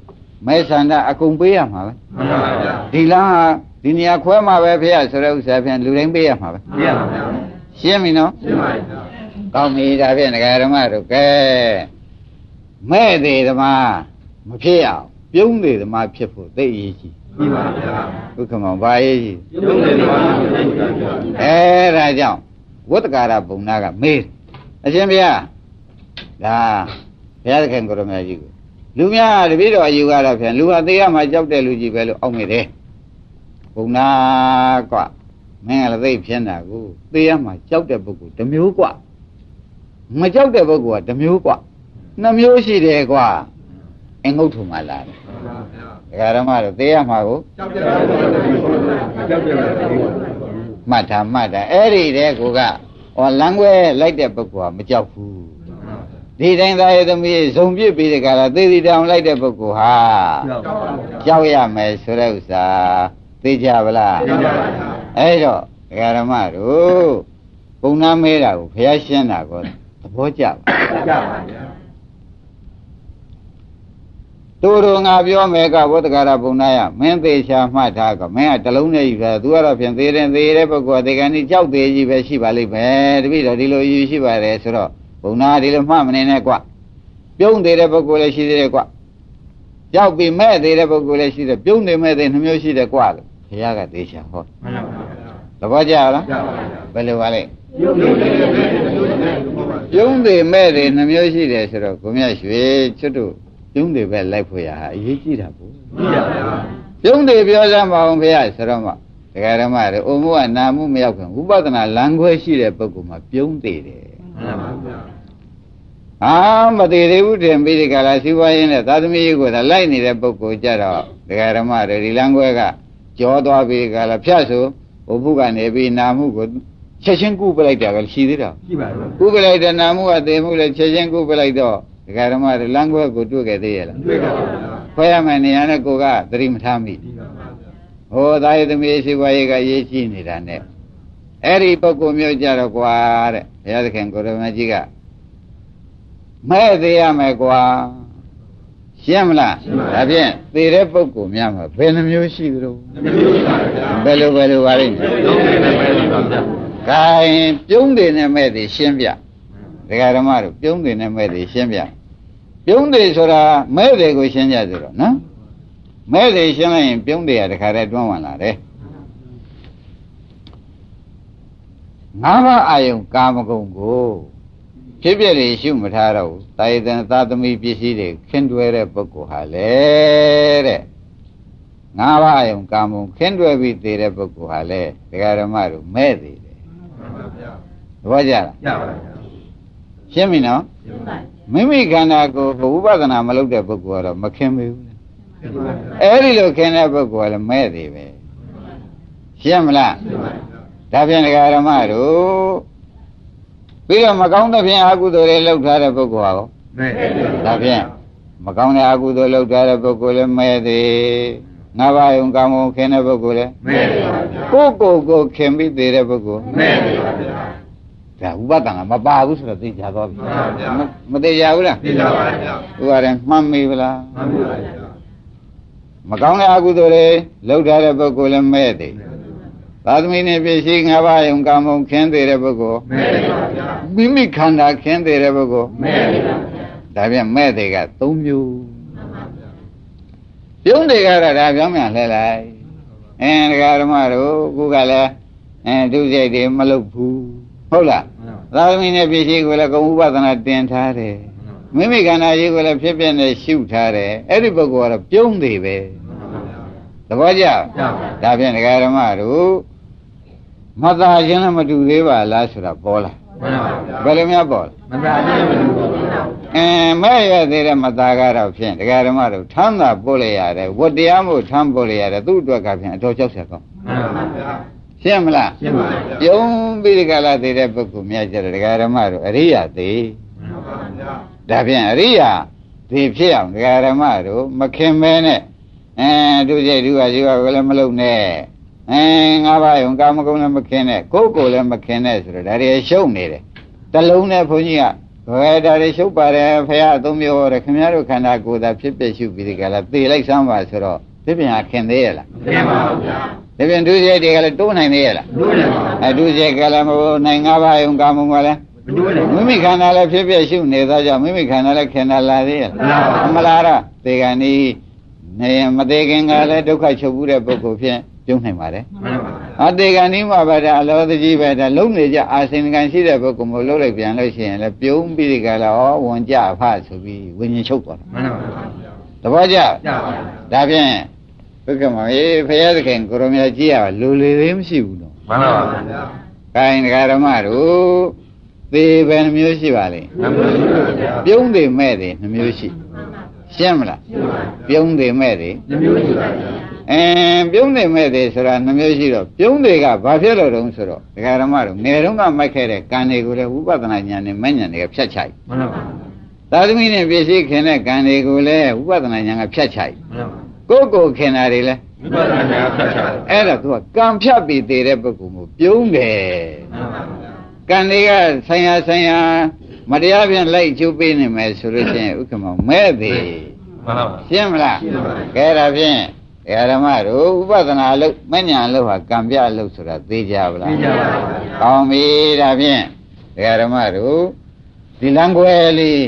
မဲဆန္ဒအကုန်ပေးရမှာပဲမှန်ပါဗျာဒီလမ်းဟာဒီနေရာခွဲမှာပဲဖေရဆိုတဲ့ဥစ္စာဖြင့်လူတိုင်းပေးရမှာပဲပေးရပါဗျာရှင်းပြီနော်ရှင်းပါပြီကောင်းပြီဒါဖြင့်တရားဓမ္မတို့ကဲမဲ့သေးသမားမဖြစ်အောင်ပြုံးသေးသမားဖြစ်ဖို့သိအရေးကြီးမှန်ပါဗျာဒုက္ခမောဘာရေးကြီးပြုံးသေးသမားဖြစ်ဖို့အဲဒါကြောင့်ဝတ္တကာရဘုံနာကမေးအရှင်ဘုရားဒါဘုရားသခင်ကိုရမကြီးကို လူများတပည့်တော်အယူကတော့ဖြင့်လူဟာသေးရမှာကြောက်တဲ့လူကြီးပဲလို့အောက်မိတယ်ဘုံနာကွမင်းကလည်းသိဖြစ်နေတာကိုသေရမှာကြောက်တဲ့ပုဂ္ဂိုလ်တစ်မျိုးกว่าမကြောက်တဲ့ပုဂ္ဂိုလ်ကတစ်မျိုးกว่าနှစ်မျိုးရှိတယ်กว่าအင်္ဂုတ်ထုံမှလာတယ်ဒကာရမတို့သေရမှာကိုကြောက်တဲ့ပုဂ္ဂိုလ်ကြောက်တဲ့ပုဂ္ဂိုလ်မှတ်တာမှတ်တာအဲ့ဒီတဲ့ကိုကဟောလမ်းခွဲလိုက်တဲ့ပုဂ္ဂိုလ်ကမကြောက်ဘူး ဒီတိုင်းသားရဲ့သမီးဇုံပြစ်ပြီးတဲ့ကရာသေစီတောင်လိုက်တဲ့ပုဂ္ဂိုလ်ဟာကြောက်ရမယ်ဆိုတဲ့ဥစ္စာသိကြပါလားသိကြပါပါအဲ့တော့ဒကာရမတို့ပုံနာမဲတာကိုဘုရားရှင်းတာကိုသဘောကျပါကြပါဗျာတို့တို့ငါပြောမယ်ကဘုဒ္ဓဂါရဘုံနာယမင်းသေးချာမှတ်ထားကမင်းကတလုံးနဲ့ယူတာသူကတော့ဖြင့်သေးတယ်သေးတဲ့ပုဂ္ဂိုလ်ဒီကနေ့ကြောက်သေးကြီးပဲရှိပါလိမ့်မယ်တပည့်တော်ဒီလိုယူရှိပါတယ်ဆိုတော့ ဘုံနာဒီလိုမှတ်မနေနဲ့ကွပြုံးသေးတဲ့ပုဂ္ဂိုလ်လည်းရှိသေးတယ်ကွကြောက်ပြီးမဲ့သေးတဲ့ပုဂ္ဂိုလ်လည်းရှိတယ်ပြုံးနေမဲ့သေးနှမျိုးရှိတယ်ကွလို့ဘုရားကသေချာဟောမှန်ပါပါသဘောကျလားဘယ်လိုပါလဲပြုံးသေးမဲ့သေးနှမျိုးရှိတယ်ဆိုတော့ကိုမြတ်ရွှေချွတ်တို့ပြုံးတယ်ပဲလိုက်ဖို့ရဟာအရေးကြီးတာပေါ့ကြီးပါဗျာပြုံးတယ်ပြောစမ်းပါအောင်ဖေရဆိုတော့မှဒကာရမတွေအုံမှုကနာမှုမရောက်ခင်ဥပဒနာလမ်းခွဲရှိတဲ့ပုဂ္ဂိုလ်မှာပြုံးတယ်တယ်မှန်ပါဗျာ အာမသေးသေးဘူးတင်ပြီးဒီကလာစီးပွားရေးနဲ့သာသမီရေးကိုသာလိုက်နေတဲ့ပုဂ္ဂိုလ်ကြတော့ဒကာရမတွေဒီလမ်းခွဲကကြောသွားပြီးကလာဖြတ်ဆိုဘုဘုကနေပြီးနာမှုကိုချက်ချင်းကုပလိုက်တာကရှိသေးတာရှိပါဘူးကုပလိုက်တဲ့နာမှုကသေမှုလည်းချက်ချင်းကုပလိုက်တော့ဒကာဓမ္မတွေလမ်းခွဲကိုတွေ့ခဲ့သေးရဲ့လားတွေ့ပါဘူးခွဲရမယ်နေရာနဲ့ကိုကသတိမထားမိဟောသာယသမီးရှိဘွားရေးကရေးရှိနေတာနဲ့အဲ့ဒီပုဂ္ဂိုလ်မျိုးကြတော့ကွာတဲ့ဘုရားသခင်ကိုရမကြီးက မဲ့သေးရမယ်ကွာရှင်းမလားဒါဖြင့်သေတဲ့ပုဂ္ဂိုလ်များမှာဘယ်နှမျိုးရှိသလဲဘယ်လိုဘယ်လိုပါလိမ့်မယ်ခိုင်ပြုံးတယ်နဲ့မဲ့တယ်ရှင်းပြဒကာဓမ္မတို့ပြုံးတယ်နဲ့မဲ့တယ်ရှင်းပြပြုံးတယ်ဆိုတာမဲ့တယ်ကိုရှင်းကြဆိုတော့နော်မဲ့တယ်ရှင်းလိုက်ရင်ပြုံးတယ်ကတခါတည်းတွန်းဝင်လာတယ်ငါးပါးအာယုံကာမဂုဏ်ကို ဖြစ်ပြလေရှုမထားတော့ဘူးတာယတန်သာသမီပစ္စည်းတွေခင်းတွဲတဲ့ပုဂ္ဂိုလ်ဟာလေတဲ့ငါးပါးအာယုံကာမဂုဏ်ခင်းတွဲပြီးသေးတဲ့ပုဂ္ဂိုလ်ဟာလေဒကာဓမ္မတို့မဲ့သေးတယ်မှန်ပါဗျာသဘောကျလားကျပါဗျာရှင်းပြီနော်မိမိခန္ဓာကိုယ်ဥပဒနာမလုပ်တဲ့ပုဂ္ဂိုလ်ကတော့မခင်ဘူးအဲ့ဒီလိုခင်တဲ့ပုဂ္ဂိုလ်ကလည်းမဲ့သေးပဲရှင်းမလားဒါဖြင့်ဒကာရမတို့ ပြီးတော့မကောင်းတဲ့ဖြင့်အကုသိုလ်တွေလုပ်ထားတဲ့ပုဂ္ဂိုလ်ဟာကောမဲ့ဒါဖြင့်မကောင်းတဲ့အကုသိုလ်လုပ်ထားတဲ့ပုဂ္ဂိုလ်လည်းမဲ့သေးငါးပါးယုံကာမုံခင်တဲ့ပုဂ္ဂိုလ်လည်းမဲ့ပါဗျာကိုယ်ကိုယ်ကိုခင်ပြီးသေးတဲ့ပုဂ္ဂိုလ်မဲ့ပါဗျာဒါဥပဒနာမပါဘူးဆိုတော့သိကြသွားပြီမသိကြဘူးလားသိကြပါဗျာဥပါရင်မှတ်မိဗလားမှတ်ပါဗျာမကောင်းတဲ့အကုသိုလ်တွေလုပ်ထားတဲ့ပုဂ္ဂိုလ်လည်းမဲ့သေး သာသမီနဲ့ပြည့်ရှိငါးပါးယုံကံမုံခင်းသေးတဲ့ပုဂ္ဂိုလ်မဲ့ပါဗျာမိမိခန္ဓာခင်းသေးတဲ့ပုဂ္ဂိုလ်မဲ့ပါဗျာဒါပြန်မဲ့သေးက၃မျိုးပြုံးတွေကတော့ဒါပြောင်းပြန်လှည့်လိုက်အင်းဒကာဓမ္မတို့ခုကလည်းအဲဒုစရိုက်တွေမလုပ်ဘူးဟုတ်လားသာသမီနဲ့ပြည့်ရှိကိုလည်းကုံဥပဒနာတင်ထားတယ်မိမိခန္ဓာကြီးကိုလည်းဖြစ်ဖြစ်နဲ့ရှုထားတယ်အဲ့ဒီပုဂ္ဂိုလ်ကတော့ပြုံးသေးပဲသဘောကျဒါဖြင့်ဒကာဓမ္မတို့ မသာခြင်းလည်းမတူသေးပါလားဆိုတာပေါ်လာဘယ်လိုများပေါ်လဲမသာခြင်းမတူပါဘူးအင်းမဲ့ရသေးတဲ့မသားကတော့ဖြင့်ဒကာဓမ္မတို့ထမ်းသာပို့လိုက်ရတယ်ဝတ္တရားမို့ထမ်းပို့လိုက်ရတယ်သူ့အတွက်ကဖြင့်အတော်ကြောက်ဆက်ကောင်းမှန်ပါဗျာရှင်းမလားရှင်းပါဗျာပြုံးပြီးဒီကလာသေးတဲ့ပုဂ္ဂိုလ်များကြတယ်ဒကာဓမ္မတို့အရိယာသေးမှန်ပါဗျာဒါဖြင့်အရိယာဒီဖြစ်အောင်ဒကာဓမ္မတို့မခင်မဲနဲ့အဲသူစိတ်သူကရှိကလည်းမလုံနဲ့ အဲငါးပါးယုံကာမဂုဏ်လည်းမခင်နဲ့ကိုယ်ကိုယ်လည်းမခင်နဲ့ဆိုတော့ဒါတွေရှုံနေတယ်တလုံးနဲ့ဘုန်းကြီးကဘယ်ဒါတွေရှုပ်ပါတယ်ဖះအသုံးမျိုးဟောတယ်ခင်ဗျားတို့ခန္ဓာကိုယ်သာဖြစ်ဖြစ်ရှုပြီးဒီကလာသေလိုက်စမ်းပါဆိုတော့ဒီပြန်ဟာခင်သေးရလားရှင်းပါဗျာဒီပြန်သူစိတ်တွေကလည်းတိုးနိုင်သေးရလားလို့လည်းအဲသူစိတ်ကလည်းမဟုတ်နိုင်ငါးပါးယုံကာမဂုဏ်ကလည်းမလို့လည်းမိမိခန္ဓာလည်းဖြစ်ဖြစ်ရှုနေသောကြောင့်မိမိခန္ဓာလည်းခင်တာလာသေးရဲ့မှန်ပါဘူးမလားတော့သေကံဤနေမသေးခင်ကလည်းဒုက္ခချုပ်ဘူးတဲ့ပုဂ္ဂိုလ်ဖြင့် ပြုံးနိုင်ပါတယ်မှန်ပါဗျာအသေကံဤမှာပါတဲ့အလောတကြီးပဲဒါလုံးနေကြအာစင်ကံရှိတဲ့ပုဂ္ဂိုလ်မို့လုံးလိုက်ပြန်လို့ရှိရင်လည်းပြုံးပြီးဒီကလာဩဝန်ကြဖဆိုပြီးဝิญဉ်ချုပ်သွားတာမှန်ပါဗျာသဘောကျကြပါဗျာဒါဖြင့်ဘုက္ကမအေးဖရာသခင်ကိုရမကြီးရပါလူလေသေးမရှိဘူးနော်မှန်ပါဗျာခိုင်းဒကာဓမ္မတို့သေဘယ်နှမျိုးရှိပါလိမ့်မှန်ပါဗျာပြုံးသေးမဲ့သေးနှမျိုးရှိရှင်းမလားပြုံးသေးမဲ့သေးနှမျိုးရှိပါဗျာ အင်းပြုံးသေးမဲ့သေးဆိုတာနှမျိုးရှိတော့ပြုံးသေးကဘာဖြစ်လို့တုံးဆိုတော့ဒကာဓမ္မတို့ငယ်တုန်းကမိုက်ခဲ့တဲ့ကံတွေကိုလည်းဝိပဿနာဉာဏ်နဲ့မဉဏ်တွေကဖြတ်ချိုက်မှန်ပါဗျာသာသမီနဲ့ပြည့်စည်ခင်တဲ့ကံတွေကိုလည်းဝိပဿနာဉာဏ်ကဖြတ်ချိုက်မှန်ပါကိုယ့်ကိုယ်ခင်တာတွေလည်းဝိပဿနာဉာဏ်ဖြတ်ချတယ်အဲ့ဒါသူကကံဖြတ်ပြီးသေးတဲ့ပုဂ္ဂိုလ်မျိုးပြုံးတယ်မှန်ပါဗျာကံတွေကဆိုင်ရာဆိုင်ရာမတရားပြန်လိုက်ကျုပ်ပေးနေမယ်ဆိုလို့ရှိရင်ဥက္ကမမဲ့သေးမှန်ပါရှင်းမလားရှင်းပါပြီကဲဒါဖြင့် ဓမ္မတို့ဥပဒနာအလုပ်မဉ္ဇဏ်အလုပ်ဟာကံပြအလုပ်ဆိုတာသိကြပါလားသိကြပါပါကောင်းပြီဒါဖြင့်ဓမ္မတို့ဒီလံခွဲလေး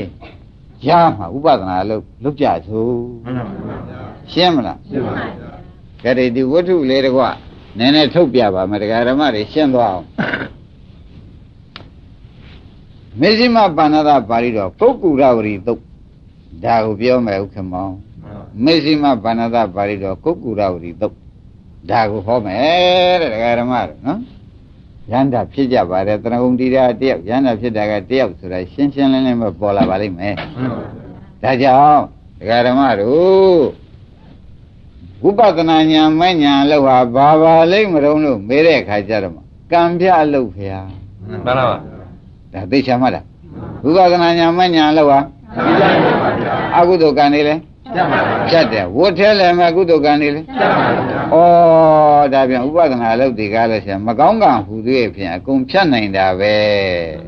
ရမှာဥပဒနာအလုပ်လုပ်ကြသို့မှန်ပါဗျာရှင်းမလားရှင်းပါဗျာကဲဒီဝတ္ထုလေးတကွနည်းနည်းထုတ်ပြပါမယ်ဓမ္မတွေရှင်းသွားအောင်မေဇိမပါဏသပါဠိတော်ပုဂ္ဂုရဝရီသုတ်ဒါကိုပြောမယ်ဥက္ကမောင် မေဇိမပါဏသပါဠိတော်ကုက္ကုရဝရီသုတ်ဒါကိုဟောမယ်တဲ့ဓမ္မတို့နော်ရန္တာဖြစ်ကြပါတယ်တရဂုံတိရာတယောက်ရန္တာဖြစ်တာကတယောက်ဆိုတာရှင်းရှင်းလင်းလင်းပဲပေါ်လာပါလိမ့်မယ်မှန်ပါဒါကြောင့်ဒကာဓမ္မတို့ဝိပဿနာဉာဏ်မဲ့ဉာဏ်လို့ဟာဘာပါလိမ့်မတုံးလို့မေးတဲ့အခါကျတော့မှကံပြအလုပ်ဖျားမှန်ပါဗျာဒါသိချာမှတ်တာဝိပဿနာဉာဏ်မဲ့ဉာဏ်လို့ဟာသိကြပါဗျာအကုသိုလ်ကံတွေလဲ ကြပါဗျာဖြတ်တယ်ဝတ်ထဲလည်းမဲ့ကုသိုလ်ကံတွေလဲကြပါဗျာဩဒါပြန်ဥပဒနာအလုပ်တွေကားလို့ရှိရင်မကောင်းကံဟူသေးဖြင့်အကုန်ဖြတ်နိုင်တာပဲ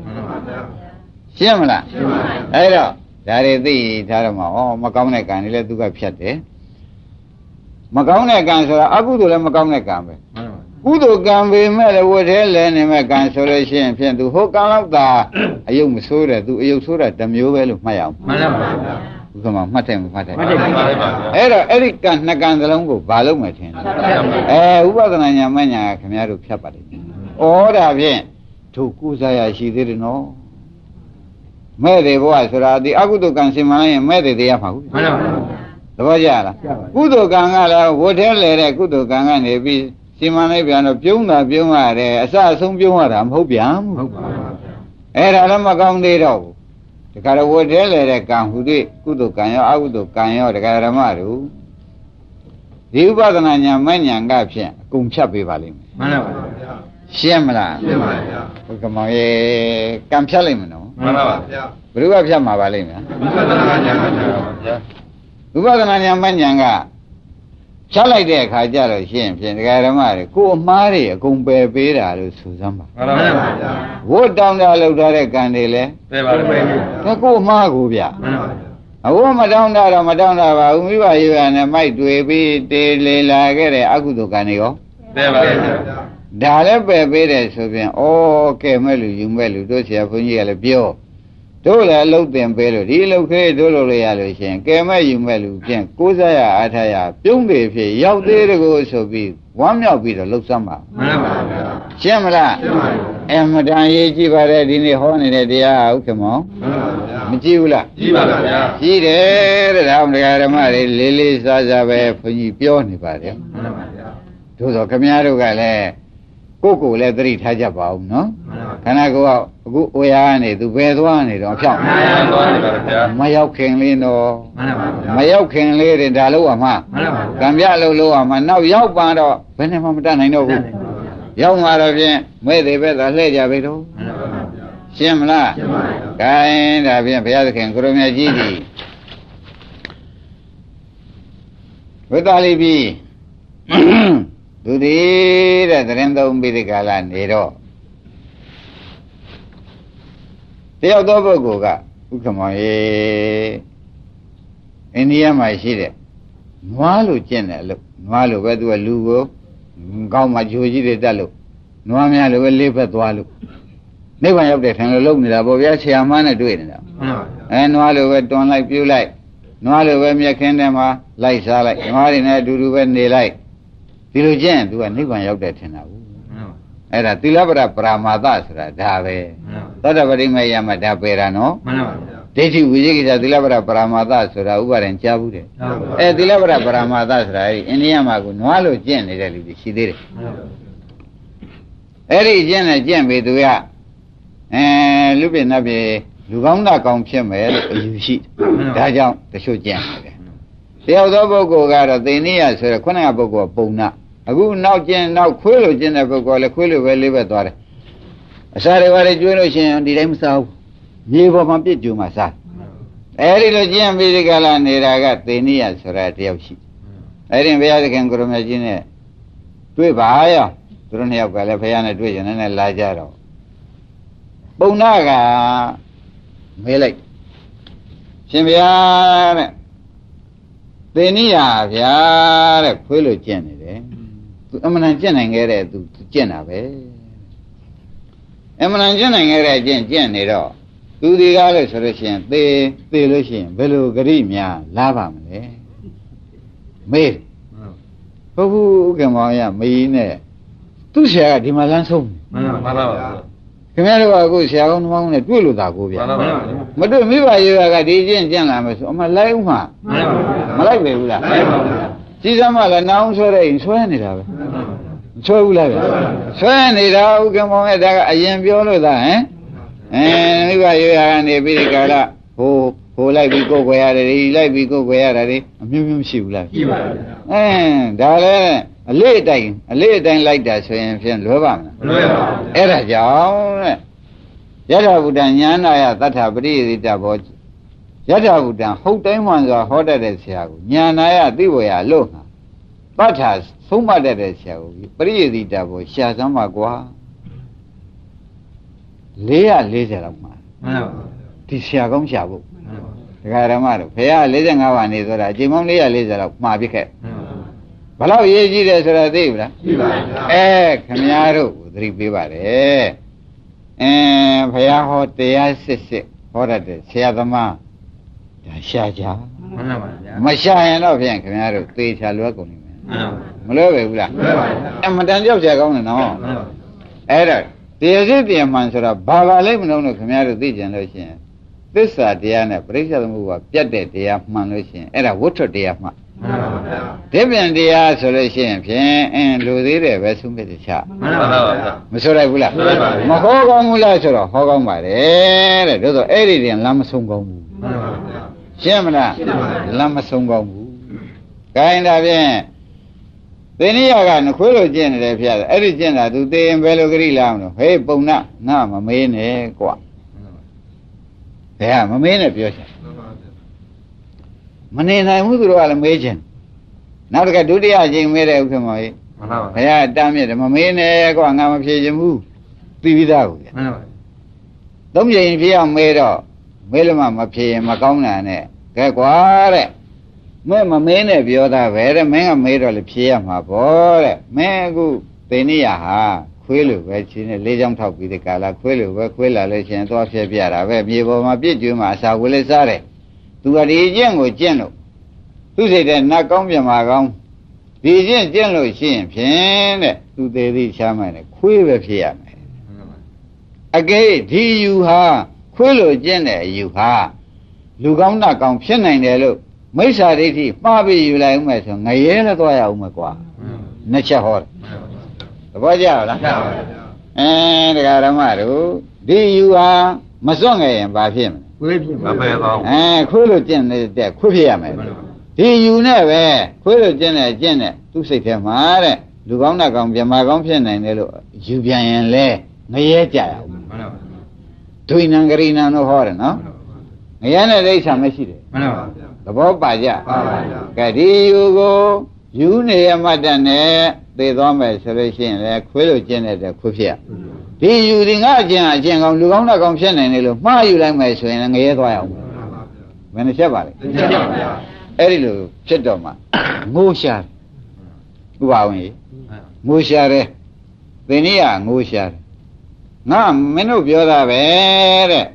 မှန်ပါဗျာရှင်းမလားရှင်းပါဗျာအဲ့တော့ဒါတွေသိထားတော့မှဩမကောင်းတဲ့ကံတွေလည်းသူကဖြတ်တယ်မကောင်းတဲ့ကံဆိုတာအကုသိုလ်လည်းမကောင်းတဲ့ကံပဲမှန်ပါကုသိုလ်ကံပေမဲ့လည်းဝတ်သေးလဲနေမဲ့ကံဆိုလို့ရှိရင်ဖြင့်သူဟိုကံလောက်သာအယုတ်မဆိုးတယ်သူအယုတ်ဆိုးတာတစ်မျိုးပဲလို့မှတ်ရအောင်မှန်ပါဗျာ ဥက္ကမမှတ်တယ်မမှတ်တယ်မှတ်တယ်မှတ်တယ်ပါဗျာအဲ့တော့အဲ့ဒီကံနှစ်ကံစလုံးကိုဘာလို့မယ်ထင်လဲအဲဥပဒနာညာမညာကခင်ဗျားတို့ဖြတ်ပါလိမ့်မယ်ဩဒါဖြင့်သူကုစားရရှိသေးတယ်နော်မဲ့တယ်ဘဝဆိုတာဒီအကုသိုလ်ကံစင်မှန်းရင်မဲ့တယ်တရားမှာဟုတ်မှန်ပါဗျာသဘောကျလားကုသိုလ်ကံကလည်းဝတ်ထဲလဲတဲ့ကုသိုလ်ကံကနေပြီးစီမံလိုက်ပြန်တော့ပြုံးတာပြုံးရတယ်အစအဆုံးပြုံးရတာမဟုတ်ပြန်ဘူးဟုတ်ပါဗျာအဲ့ဒါလည်းမကောင်းသေးတော့ဘူး တခါတော့ဝတ်ထဲလဲတဲ့ကံဟူသည်ကုသိုလ်ကံရောအကုသိုလ်ကံရောတခါဓမ္မတို့ဒီဥပဒနာညာမဲ့ညာကဖြင့်အကုန်ဖြတ်ပေးပါလိမ့်မယ်မှန်ပါဗျာရှင်းမလားရှင်းပါဗျာဘုကမောင်ရေကံဖြတ်လိုက်မနော်မှန်ပါဗျာဘယ်သူကဖြတ်မှာပါလိမ့်မယ်ဝိပဿနာဉာဏ်ဖြတ်ချပါဗျာဝိပဿနာဉာဏ်မဉာဏ်က ဖြတ်လိုက်တဲ့အခါကျတော့ရှင်းဖြင့်ဒကာဓမ္မတွေကိုယ်အမှားတွေအကုန်ပယ်ပေးတာလို့ဆိုစမ်းပါမှန်ပါဗျာဝတ်တောင်းတာလောက်ထားတဲ့ကံတွေလဲသိပါလိမ့်မယ်ဒါကိုယ်အမှားကိုဗျမှန်ပါဗျာအဝတ်မတောင်းတာတော့မတောင်းတာပါဘူးမိဘရေရနဲ့မိုက်တွေ့ပြီးတေလေလာခဲ့တဲ့အကုသိုလ်ကံတွေရောသိပါလိမ့်မယ်ဒါလည်းပယ်ပေးတယ်ဆိုပြန်ဩကဲမဲ့လူယူမဲ့လူတို့ဆရာဘုန်းကြီးကလည်းပြော တို့လည်းအလုတ်တင်ပေးလို့ဒီအလုတ်ခေးတို့လုပ်လို့ရလို့ရှိရင်ကဲမဲ့ယူမဲ့လူဖြင့်ကိုးစားရအားထားရပြုံးတယ်ဖြစ်ရောက်သေးတကိုဆိုပြီးဝမ်းမြောက်ပြီးတော့လှုပ်ဆမ်းပါမှန်ပါဗျာရှင်းမလားရှင်းပါဗျာအမတန်ရေးကြည့်ပါတယ်ဒီနေ့ဟောနေတဲ့တရားဟုတ်ကမောမှန်ပါဗျာမကြည့်ဘူးလားကြည့်ပါဗျာကြည့်တယ်တဲ့ဒါမှတရားဓမ္မတွေလေးလေးစားစားပဲဘုန်းကြီးပြောနေပါတယ်မှန်ပါဗျာသို့သောခမည်းတော်ကလည်း ကိုယ့်ကိုယ်လည်းသတိထားကြပါဦးနော်ခန္ဓာကိုယ်ကအခုအိုရကနေသူဘယ်သွားနေတော့အဖြောင်းမှန်ပါပါဗျာမရောက်ခင်လေးတော့မှန်ပါပါမရောက်ခင်လေးတင်ဒါလို့အမှမှန်ပါပါကံပြလို့လို့အမှနောက်ရောက်ပါတော့ဘယ်နဲ့မှမတတ်နိုင်တော့ဘူးရောက်มาတော့ဖြင့်မဲ့သေးပဲသာလှည့်ကြပြီတော့မှန်ပါပါရှင်းမလားရှင်းပါပြီ။ခိုင်းဒါဖြင့်ဘုရားသခင်ကိုရမကြီးသည်ဝိသလိပြီ သူသည်တဲ့သရင်သုံးပြီးဒီကာလနေတော့တယောက်သောပုဂ္ဂိုလ်ကဥက္ကမောင်ရေအိန္ဒိယမှာရှိတဲ့နွားလိုကျင့်တယ်လို့နွားလိုပဲသူကလူကိုကောင်းမှဂျိုကြီးတွေတက်လို့နွားများလိုပဲလေးဖက်သွားလို့နိဗ္ဗာန်ရောက်တဲ့ထင်လို့လုံနေတာပေါ့ဗျာဆရာမနဲ့တွေ့နေတာမှန်ပါပါအဲနွားလိုပဲတွန်လိုက်ပြူလိုက်နွားလိုပဲမြက်ခင်းထဲမှာလိုက်စားလိုက်နွားတွေနဲ့အတူတူပဲနေလိုက် ဒီလိုကျင့်ရင် तू ကနိဗ္ဗာန်ရောက်တဲ့ထင်တာဘူးမှန်ပါအဲ့ဒါသီလပရပရာမာသဆိုတာဒါပဲမှန်သောတပတိမေယမဒါပေတာနော်ပါမှန်ပါပါဒိဋ္ဌိဝိဇိကိစ္စသီလပရပရာမာသဆိုတာဥပါဒံကြားဘူးတယ်ဟုတ်ပါအဲသီလပရပရာမာသဆိုတာအဲ့ဒီအိန္ဒိယမှာကနွားလိုကျင့်နေတဲ့လူတွေရှိသေးတယ်မှန်ပါအဲ့ဒီကျင့်နဲ့ကျင့်ပြီသူကအဲလူပြည့်နတ်ပြည့်လူကောင်းတာကောင်းဖြစ်မယ်လို့အယူရှိတယ်ဒါကြောင့်တချို့ကျင့်တယ်တယောက်သောပုဂ္ဂိုလ်ကတော့သိနေရဆိုရယ်ခုနကပုဂ္ဂိုလ်ကပုံနာ အခုနောက်ကျင့်နောက်ခွေးလိုကျင့်တဲ့ပုဂ္ဂိုလ်လည်းခွေးလိုပဲလေးပဲသွားတယ်အစာတွေဘာတွေကျွေးလို့ရှိရင်ဒီတိုင်းမစားဘူးမြေပေါ်မှာပြစ်ကြုံမှာစားအဲ့ဒီလိုကျင့်ပြီးဒီကလာနေတာကသိနေရဆိုရယ်တယောက်ရှိအဲ့ဒီဘုရားသခင်ကိုရမကြီးနဲ့တွေ့ပါရောသူတို့နှစ်ယောက်ကလည်းဘုရားနဲ့တွေ့ရင်လည်းလာကြတော့ပုံနာကမဲလိုက်ရှင်ဘုရားတဲ့သေနိယဗျာတဲ့ခွေးလို့ကျင့်နေတယ် သူအမှန်တန်ကျင့်နိုင်ခဲ့တဲ့သူကျင့်တာပဲအမှန်တန်ကျင့်နိုင်ခဲ့တဲ့ကျင့်ကျင့်နေတော့သူဒီကားလို့ဆိုလို့ရှိရင်သေသေလို့ရှိရင်ဘယ်လိုဂရိများလာပါမလဲမေးဘုဘူးဥက္ကမောင်ရမေးနဲ့သူ့ဆရာကဒီမှာလမ်းဆုံးနေမှန်ပါပါပါခင်ဗျားတို့ကအခုဆရာကောင်းသမားကောင်းနဲ့တွေ့လို့သာကိုဗျာမှန်ပါပါမတွေ့မိဘရေကဒီကျင့်ကျင့်လာမယ်ဆိုအမလိုက်ဥမှာမှန်ပါပါမလိုက်ပဲဘူးလားမှန်ပါပါ ကြီးစမ်းမလည်းနောင်ဆွဲတဲ့ရင်ဆွဲနေတာပဲမဆွဲဘူးလားဗျာဆွဲနေတာဥက္ကမောင်ရဲ့ဒါကအရင်ပြောလို့သာဟမ်အဲမိဘရေကနေပြီးဒီကလာဟိုဟိုလိုက်ပြီးကိုယ်ွယ်ရတယ်ဒီလိုက်ပြီးကိုယ်ွယ်ရတယ်အမျိုးမျိုးမရှိဘူးလားကြည့်ပါဗျာအင်းဒါလည်းအလေးအတိုင်းအလေးအတိုင်းလိုက်တာဆိုရင်ဖြင့်လွယ်ပါမလားမလွယ်ပါဘူးအဲ့ဒါကြောင့်တဲ့ယထာဘုဒ္ဓညာနာယသတ္ထပရိယေတိတဘော ယထာဘုဒ္ဓဟုတ်တိုင်းမှန်စွာဟောတတ်တဲ့ဆရာကိုညာနာယသိဝေယလို့ငါသတ္ထဆုံးမတတ်တဲ့ဆရာကိုပရိယေတိတဘောရှာစမ်းပါကွာ440လောက်မှာမှန်ပါပါဒီဆရာကောင်းရှာဖို့မှန်ပါဒကာဓမ္မတို့ဖေရ45ပါးနေဆိုတာအချိန်ပေါင်း440လောက်မှာပြခဲ့မှန်ပါဘလောက်ရေးကြည့်တယ်ဆိုတာသိဘူးလားကြည့်ပါဗျာအဲခမည်းတော်ကိုသတိပေးပါတယ်အင်းဘုရားဟောတရားစစ်စစ်ဟောတတ်တယ်ဆရာသမား ဒါရှာကြမှန်ပါဗျာမရှာရင်တော့ဖြင့်ခမည်းတော်သေချာလွယ်ကုန်နေမယ်မှန်ပါမလွယ်ပဲဘူးလားလွယ်ပါဗျာအမတန်ကြောက်ကြကောင်းတယ်နော်မှန်ပါအဲ့ဒါတရားစစ်တရားမှန်ဆိုတာဘာပါလိမ့်မလို့လို့ခမည်းတော်သိကြလို့ရှိရင်သစ္စာတရားနဲ့ပရိစ္ဆေသမုပ္ပါပြတ်တဲ့တရားမှန်လို့ရှိရင်အဲ့ဒါဝဋ္ထုတရားမှန်မှန်ပါဗျာဒီပြန်တရားဆိုလို့ရှိရင်ဖြင့်အင်းလူသေးတယ်ပဲဆုံးဖြတ်ချမှန်ပါပါဗျာမဆိုလိုက်ဘူးလားဆိုလိုက်ပါဘူးမဟောကောင်းဘူးလားဆိုတော့ဟောကောင်းပါတယ်တဲ့တို့ဆိုအဲ့ဒီတင်လမ်းမဆုံးကောင်းဘူးမှန်ပါဗျာ ရှင်းမလားရှင်းပါပြီလမ်းမဆုံးကောင်းဘူးခိုင်းတာဖြင့်သေနိယကနခွေးလိုကျင့်နေတယ်ဖျားတယ်အဲ့ဒီကျင့်တာ तू သေရင်ဘယ်လိုဂရိလာမလို့ဟေးပုံနာငါမမေးနဲ့ကွာဘယ်ဟာမမေးနဲ့ပြောချင်မနေနိုင်ဘူးသူတို့ကလည်းမေးချင်နောက်တစ်ခါဒုတိယအချိန်မေးတဲ့ဥက္ကမောကြီးမှန်ပါဘုဗျာရားတားမြစ်တယ်မမေးနဲ့ကွာငါမဖြေချင်ဘူးသိပြီးသားကိုဗျမှန်ပါသုံးချိန်ဖြေအောင်မေးတော့မေးလို့မှမဖြေရင်မကောင်းတာနဲ့ ကဲကွာတဲ့မဲမမင်းနဲ့ပြောတာပဲတဲ့မင်းကမေးတော့လေဖြေရမှာပေါ့တဲ့မင်းအခုသိနေရဟာခွေးလိုပဲချင်းနဲ့လေးချောင်းထောက်ပြီးတဲ့ကာလခွေးလိုပဲခွေးလာလို့ရှိရင်သွားဖြည့်ပြတာပဲမြေပေါ်မှာပြည့်ကျွေးမှာအစာဝေးလေးစားတယ်သူကဒီအကျင့်ကိုကျင့်လို့သူစိတ်တဲ့နတ်ကောင်းပြမှာကောင်းဒီအကျင့်ကျင့်လို့ရှိရင်ဖြင့်တဲ့သူသေးသေးချမ်းမယ်နဲ့ခွေးပဲဖြစ်ရမယ်အကဲဒီယူဟာခွေးလိုကျင့်တဲ့အယူဟာ လူကောင်းတတ်ကောင်းဖြစ်နိုင်တယ်လို့မိစ္ဆာဒိဋ္ဌိမှားပြီးယူလိုက်ဦးမယ်ဆိုငရဲလည်းသွားရအောင်မယ်ကွာနှစ်ချက်ဟောတယ်သဘောကျလားရပါဗျာအဲတရားဓမ္မတို့ဒီယူဟာမစွန့်ခဲ့ရင်ဘာဖြစ်မလဲဝေးဖြစ်မပဲကောင်းအဲခွေးလို့ကျင့်နေတဲ့ခွေးဖြစ်ရမယ်ဒီယူနဲ့ပဲခွေးလို့ကျင့်တဲ့ကျင့်တဲ့သူ့စိတ်ထဲမှာတဲ့လူကောင်းတဲ့ကောင်ပြမကောင်းဖြစ်နိုင်တယ်လို့ယူပြန်ရင်လဲငရဲကြရအောင်မှန်ပါဗျာဒွိနံဂရိနံတို့ဟောတယ်နော် ငရဲနဲ့ဒိဋ္ဌာမရှိတယ်မှန်ပါဗျာသဘောပါကြပါပါဗျာကဲဒီယူကိုယူနေရမှတ်တဲ့နဲ့သိသွားမယ်ဆိုလို့ရှိရင်လေခွေးလို့ကျင့်တဲ့ခွေးဖြစ်ရဒီယူဒီငါအကျင့်အကျင့်ကောင်လူကောင်းတဲ့ကောင်ဖြစ်နိုင်တယ်လို့မှားယူလိုက်မယ်ဆိုရင်လည်းငရဲသွားရအောင်ဘယ်နှချက်ပါလဲသိကြပါဗျာအဲ့ဒီလိုဖြစ်တော့မှငိုရှာတယ်ဥပါဝင်ကြီးငိုရှာတယ်သင်ကြီးကငိုရှာတယ်ငါမင်းတို့ပြောတာပဲတဲ့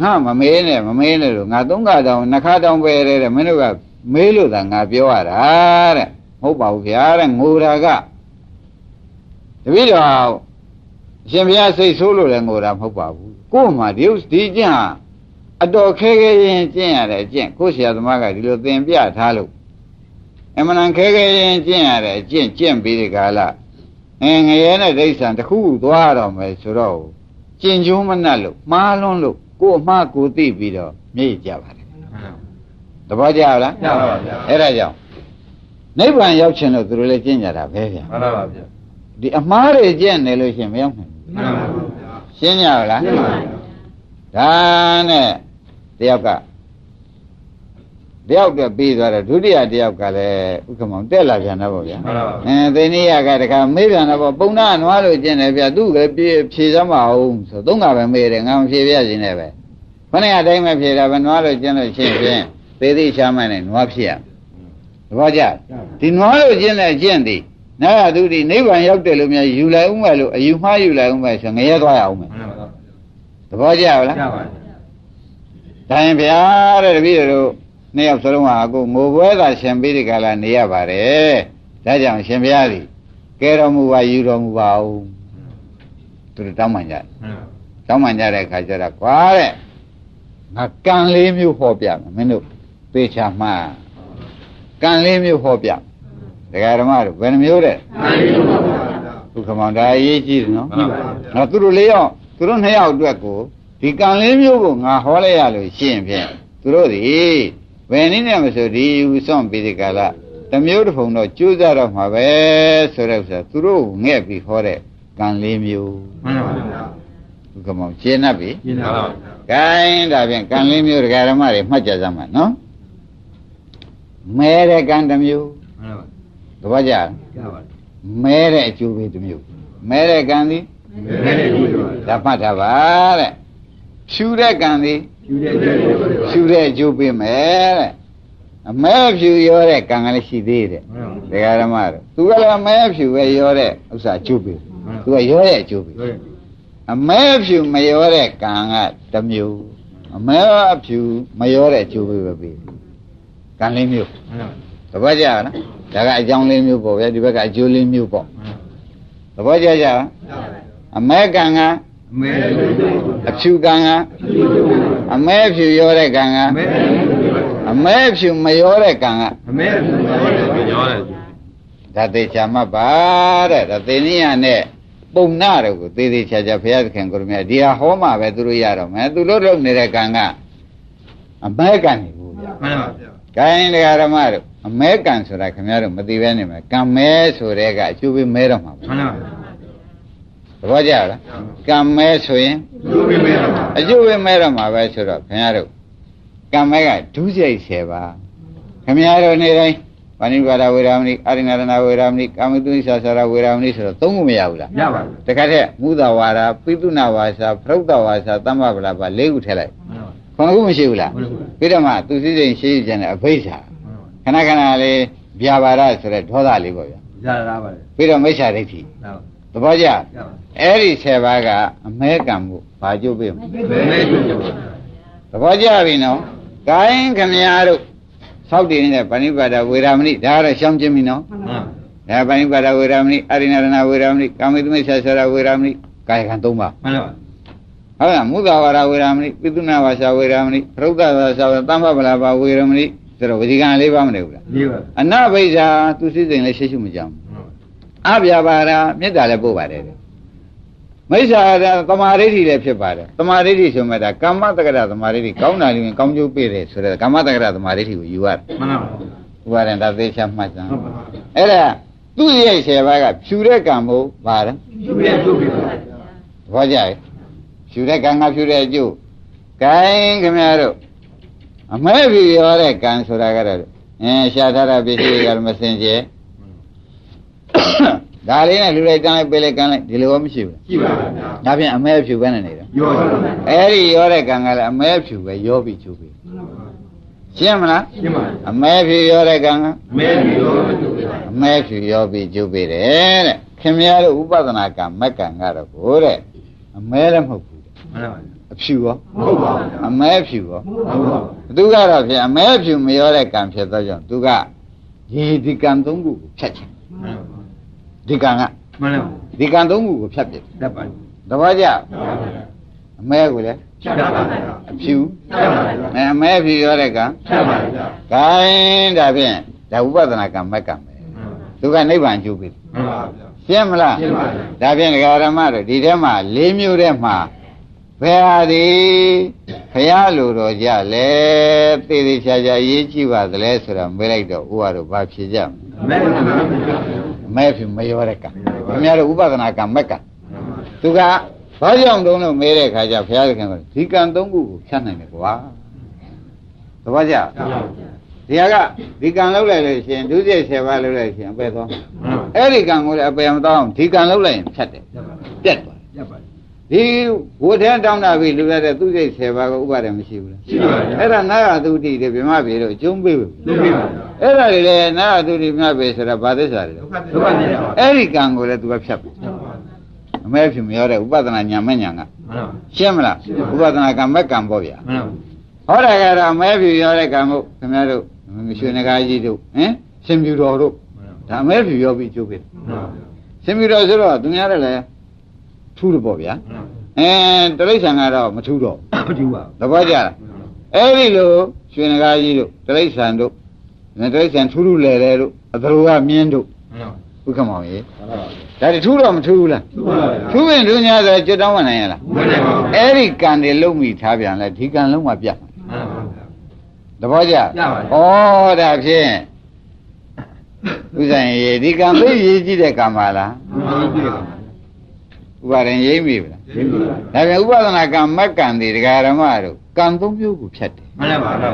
ငါမမေးနဲ့မမေးနဲ့လို့ငါသုံးခါတောင်နှစ်ခါတောင်ပဲတဲ့မင်းတို့ကမေးလို့သာငါပြောရတာတဲ့မဟုတ်ပါဘူးဗျာတဲ့ငိုတာကတပည့်တော်အရှင်ဘုရားစိတ်ဆိုးလို့လည်းငိုတာမဟုတ်ပါဘူးကို့မှာဒီဥဒီကျင့်ဟာအတော်ခဲခဲရင်ကျင့်ရတဲ့အကျင့်ကို့ဆရာသမားကဒီလိုသင်ပြထားလို့အမှန်တန်ခဲခဲရင်ကျင့်ရတဲ့အကျင့်ကျင့်ပြီးဒီကာလအင်းငရဲနဲ့ဒိဋ္ဌံတစ်ခုခုသွားတော့မယ်ဆိုတော့ကျင့်ကျုံးမနှက်လို့မှားလွန်းလို့ ကို့အမှားကိုသိပြီးတော့မြည်ကြပါတယ်သဘောကျလားရပါဗျာအဲ့ဒါကြောင့်နိဗ္ဗာန်ရောက်ချင်လို့သူတို့လည်းကျင့်ကြတာပဲဗျာမှန်ပါဗျာဒီအမှားတွေကျင့်နေလို့ရှိရင်မရောက်နိုင်ဘူးမှန်ပါဗျာရှင်းကြလားရှင်းပါပြီဒါနဲ့တယောက်က တယောက်တော့ပြီးသွားတယ်ဒုတိယတယောက်ကလည်းဥက္ကမောင်တက်လာပြန်တော့ဗောဗျာမှန်ပါဗျာအဲသိနေရကတခါမေးပြန်တော့ဗောပုံနာနွားလို့ကျင့်တယ်ဗျာသူ့ကလည်းပြေဖြေစမ်းမအောင်ဆိုသုံးကပဲမေးတယ်ငါမဖြေပြခြင်းနဲ့ပဲခொနည်းအတိုင်းပဲဖြေတာပဲနွားလို့ကျင့်လို့ရှိရင်ဖြင့်သေသေးချာမှန်းနဲ့နွားဖြစ်ရသဘောကျဒီနွားလို့ကျင့်တဲ့ကျင့်သည်နာရသူဒီနိဗ္ဗာန်ရောက်တယ်လို့များယူလိုက်ဦးမယ်လို့အယူမှားယူလိုက်ဦးမယ်ဆိုငရဲသွားရအောင်မယ်မှန်ပါဗျာသဘောကျလားရပါဗျာဒါရင်ဗျာတဲ့တပည့်တို့ နှစ်ယောက်စလုံးဟာအခုငိုပွဲသာရှင်ပြီးဒီကလာနေရပါတယ်ဒါကြောင့်ရှင်ဘုရားသည်ကဲတော်မူပါယူတော်မူပါဦးသူတို့တောင်းပန်ကြတယ်မှန်ပါတောင်းပန်ကြတဲ့အခါကျတော့ကွာတဲ့ငါကံလေးမျိုးဟောပြမယ်မင်းတို့သေချာမှန်ကံလေးမျိုးဟောပြဒကာဓမ္မတို့ဘယ်နှမျိုးတဲ့မှန်ပါဗျာဒုက္ခမောင်ဒါအရေးကြီးတယ်နော်မှန်ပါဗျာငါသူတို့လေးယောက်သူတို့နှစ်ယောက်အတွက်ကိုဒီကံလေးမျိုးကိုငါဟောလိုက်ရလို့ရှင်းဖြင့်သူတို့ဒီ ဘယ်နည်းနဲ့မဆိုဒီယူစွန့်ပြီးဒီကလာတစ်မျိုးတစ်ဖုံတော့ကျိုးစားတော့မှာပဲဆိုတဲ့ဥစ္စာသူတို့ကိုငဲ့ပြီးဟောတဲ့ကံလေးမျိုးမှန်ပါဗျာဒုက္ခမောင်ရှင်း납ပြီရှင်းပါဗျာဂိုင်းဒါဖြင့်ကံလေးမျိုးဒကာဓမ္မတွေမှတ်ကြစမ်းပါနော်မဲတဲ့ကံတစ်မျိုးမှန်ပါသဘောကျလားရပါမဲတဲ့အကျိုးပေးတစ်မျိုးမဲတဲ့ကံသည်ဘယ်နဲ့ကြည့်ပါဒါမှတ်ထားပါတဲ့ဖြူတဲ့ကံသည် ယူတဲ့ကျဲဖြူတဲ့အကျိုးပေးမယ်တဲ့အမဲဖြူရောတဲ့ကံကလည်းရှိသေးတယ်မှန်ပါဒကာဓမ္မတို့သူကလည်းအမဲဖြူပဲရောတဲ့ဥစ္စာအကျိုးပေးသူကရောတဲ့အကျိုးပေးဟုတ်အမဲဖြူမရောတဲ့ကံကတစ်မျိုးအမဲဖြူမရောတဲ့အကျိုးပေးပဲပေးကံလေးမျိုးမှန်ပါသဘောကျလားဒါကအကြောင်းလေးမျိုးပေါ့ဗျာဒီဘက်ကအကျိုးလေးမျိုးပေါ့မှန်သဘောကျကြလားအမဲကံကအ မေအဖြူကံကအမဲဖြူရောတဲ့ကံကအမေအမဲဖြူမရောတဲ့ကံကအမေရောတယ်ဒါသေးချာမှတ်ပါတဲ့ဒါသေနိယနဲ့ပုံနာတို့ကိုသေသေးချာချာဘုရားသခင်ကိုရမြတ်ဒီဟာဟောမှပဲသူတို့ရတော့မယ်သူတို့လုပ်နေတဲ့ကံကအမဲကံနေဘူးဗျာမှန်ပါဗျာ။ဂိုင်းတရားဓမ္မတို့အမဲကံဆိုတာခင်ဗျားတို့မသိပဲနေမယ်။ကံမဲဆိုတဲ့ကအကျိုးပေးမဲတော့မှာပေါ့မှန်ပါ။ သဘောကျလား။ကံမဲဆိုရင်လူမိမဲပါအကျိုးပေးမဲတော့မှာပဲဆိုတော့ခင်ဗျားတို့ကံမဲကဒုစရိုက်10ပါ။ခင်ဗျားတို့နေတိုင်းဗာဏိပါဒဝေရမဏိအာရိဏရဏဝေရမဏိကာမတုစ္ဆာဆရာဝေရမဏိဆိုတော့သုံးခုမရဘူးလားရပါ။တခါတည်းမုဒဝါဒပိသုနာဝါစာဖရုဒ္ဒဝါစာသမ္မဗလာပါ၄ခုထည့်လိုက်မှန်ပါ။ခုနကမရှိဘူးလားဟုတ်ကဲ့။ပြီးတော့မှသူစိစိမ်ရှိကြတဲ့အဘိဓါခဏခဏလေးဗျာပါဒဆိုတဲ့ဒေါသလေးပေါ့ဗျာရတာပါလေပြီးတော့မိစ္ဆာဒိဋ္ဌိဟုတ် သဘောကျရပါအဲ့ဒီ10ပါးကအမဲကံမှုဘာကျုပ်ပေးမလဲဘယ်နဲ့ကြည့်ကြပါသဘောကျပြီနော်ကိုင်းခမညာတို့သောက်တည်နေတဲ့ပဏိပါဒဝေရမဏိဒါကတော့ရှောင်းခြင်းပြီနော်မှန်ဒါပဏိပါဒဝေရမဏိအရိဏရဏဝေရမဏိကာမိတမိစ္ဆာဆရာဝေရမဏိကာယကံ၃ပါးမှန်ပါဟုတ်လားမုဒဝါဒဝေရမဏိပိသုနာဝါစာဝေရမဏိပရုဒ္ဒဝါစာသမ္မဗလာပါဝေရမဏိဆိုတော့ဝေဒီကံ၄ပါးမနေဘူးလားဒီပါအနဘိဇာသူစိစိမ်လည်းရှိရှိမကြဘူးသ အပြာပါဒမေတ္တာလည်းပို့ပါတယ်တဲ့မိစ္ဆာဒသမာဓိဋ္ဌိလည်းဖြစ်ပါတယ်သမာဓိဋ္ဌိဆိုမှဒါကမ္မတက္ကရသမာဓိဋ္ဌိကောင်းတာလို့ရင်ကောင်းကျိုးပေးတယ်ဆိုတော့ကမ္မတက္ကရသမာဓိဋ္ဌိကိုယူရတယ်မှန်ပါပါဥပါဒံဒါသေချာမှတ်စမ်းဟုတ်ပါအဲ့ဒါသူ့ရဲ့ဆယ်ပါးကဖြူတဲ့ကံမို့ပါတော့သူရဲ့သူ့ပြီပါဘောကြရဲ့ဖြူတဲ့ကံကဖြူတဲ့အကျိုးဂိုင်းခင်ဗျားတို့အမဲဖြူရောတဲ့ကံဆိုတာကတော့အင်းရှားထားတာပစ္စည်းတွေကလည်းမစင်ကြဲ ဒါလေးနဲ့လူလိုက်တန်းလိုက်ပေးလိုက်ကန်းလိုက်ဒီလိုရောမရှိဘူးကြည့်ပါဗျာဒါဖြင့်အမဲဖြူပဲနဲ့နေတယ်ရောပါအဲ့ဒီရောတဲ့ကံကလည်းအမဲဖြူပဲရောပြီးကျိုးပြီးရှင်းမလားရှင်းပါအမဲဖြူရောတဲ့ကံကမဲပြီးရောအမဲဖြူရောပြီးကျုပ်ပေးတယ်တဲ့ခင်ဗျားတို့ဥပဒနာကမက်ကံကတော့ကိုတဲ့အမဲလည်းမဟုတ်ဘူးမှန်ပါအဖြူရောမဟုတ်ပါဘူးအမဲဖြူရောဟုတ်ပါသူကတော့ဖြင့်အမဲဖြူမရောတဲ့ကံဖြစ်သောကြောင့်သူကဒီဒီကံသုံးခုကိုဖြတ်ချင်မှန်ပါ ဒီကံကမှန်ပါဒီကံသုံးခုကိုဖြတ်ပြစ်တတ်ပါတပည့်ကြအမဲကိုလည်းချက်ပါပါအဖြူချက်ပါပါအဲအမဲဖြူရောတဲ့ကံချက်ပါပါဂိုင်းဒါဖြင့်ဒါဥပဒနာကမက်ကံပဲသူကနိဗ္ဗာန်ကျုပ်ပေးမှန်ပါဗျာရှင်းမလားရှင်းပါပြီဒါဖြင့်ဒကာရမတို့ဒီထဲမှာ၄မျိုးထဲမှာဘယ်ဟာဒီဘုရားလိုတော်ကြလဲသေသေးချာချာရေးကြည့်ပါသလဲဆိုတော့မေးလိုက်တော့ဥပါတော့ဘာဖြေကြမလဲ မဲပါဗျာမဲဖြူမရောတဲ့ကံခင်ဗျားတို့ဥပဒနာကံမက်ကံသူကဘာကြောင့်တုံးလို့မေးတဲ့ခါကျဘုရားသခင်ကဒီကံသုံးခုကိုဖြတ်နိုင်တယ်ကွာသဘောကျဒီဟာကဒီကံလောက်လိုက်လို့ရှိရင်ဒုစရိုက်10ပါးလောက်လိုက်လို့ရှိရင်အပယ်သွားမှာအဲ့ဒီကံကိုလည်းအပယ်မသွားအောင်ဒီကံလောက်လိုက်ရင်ဖြတ်တယ်ပြတ်သွားချက်ပါ ဒီဝဋ်ထဲတောင်းတာပြီလူရတဲ့သူစိတ်10ပါးကိုဥပါဒေမရှိဘူးလားရှိပါဗျာအဲ့ဒါနာဂသုတိတွေဗြဟ္မပြေတို့အကျုံးပေးဘူးလုပ်ပြီပါအဲ့ဒါတွေလည်းနာဂသုတိဗြဟ္မပြေဆိုတာဘာသစ္စာတွေလဲဒုက္ခတရားပါအဲ့ဒီကံကိုလည်းသူကဖြတ်ပြီအမဲဖြစ်မရောတဲ့ဥပဒနာညာမဲ့ညာကမှန်ပါရှင်းမလားဥပဒနာကံမဲ့ကံပေါ့ဗျာမှန်ပါဟောတာကတော့အမဲဖြစ်ရောတဲ့ကံမို့ခင်ဗျားတို့ရွှေနဂါကြီးတို့ဟင်ရှင်ပြူတော်တို့ဒါအမဲဖြစ်ရောပြီးကျုပ်ပြီမှန်ပါရှင်ပြူတော်ဆိုတော့သူများလည်း ထူးတယ်ပေါ့ဗျာအဲတရိစ္ဆာန်ကတော့မထူးတော့မတူပါသဘောကျလားအဲ့ဒီလိုရွှေနဂါကြီးတို့တရိစ္ဆာန်တို့တရိစ္ဆာန်ထူးထူးလဲလဲတို့အသလိုကမြင်းတို့မှန်ပါဥက္ကမောင်ကြီးဒါတထူးတော့မထူးဘူးလားသူပါဗျာထူးရင်ထူး냐ဆိုကျွတ်တောင်းဝင်နိုင်ရလားမနိုင်ပါဘူးအဲ့ဒီကံတွေလုံးမိထားပြန်လဲဒီကံလုံးမှပြတ်မှာမှန်ပါဗျာသဘောကျပြပါတဩယ်ဒါဖြင့်ဥစ္စာရေဒီကံသိရေးကြည့်တဲ့ကံပါလားမှန်ပါဗျာ ဥပါရင်ရိမ့်ပြီလားရှင်းပြီပါဒါပြန်ဥပဒနာကံမက်ကံတွေဒကာရမတို့ကံသုံးမျိုးကိုဖြတ်တယ်မှန်ပါဗျာ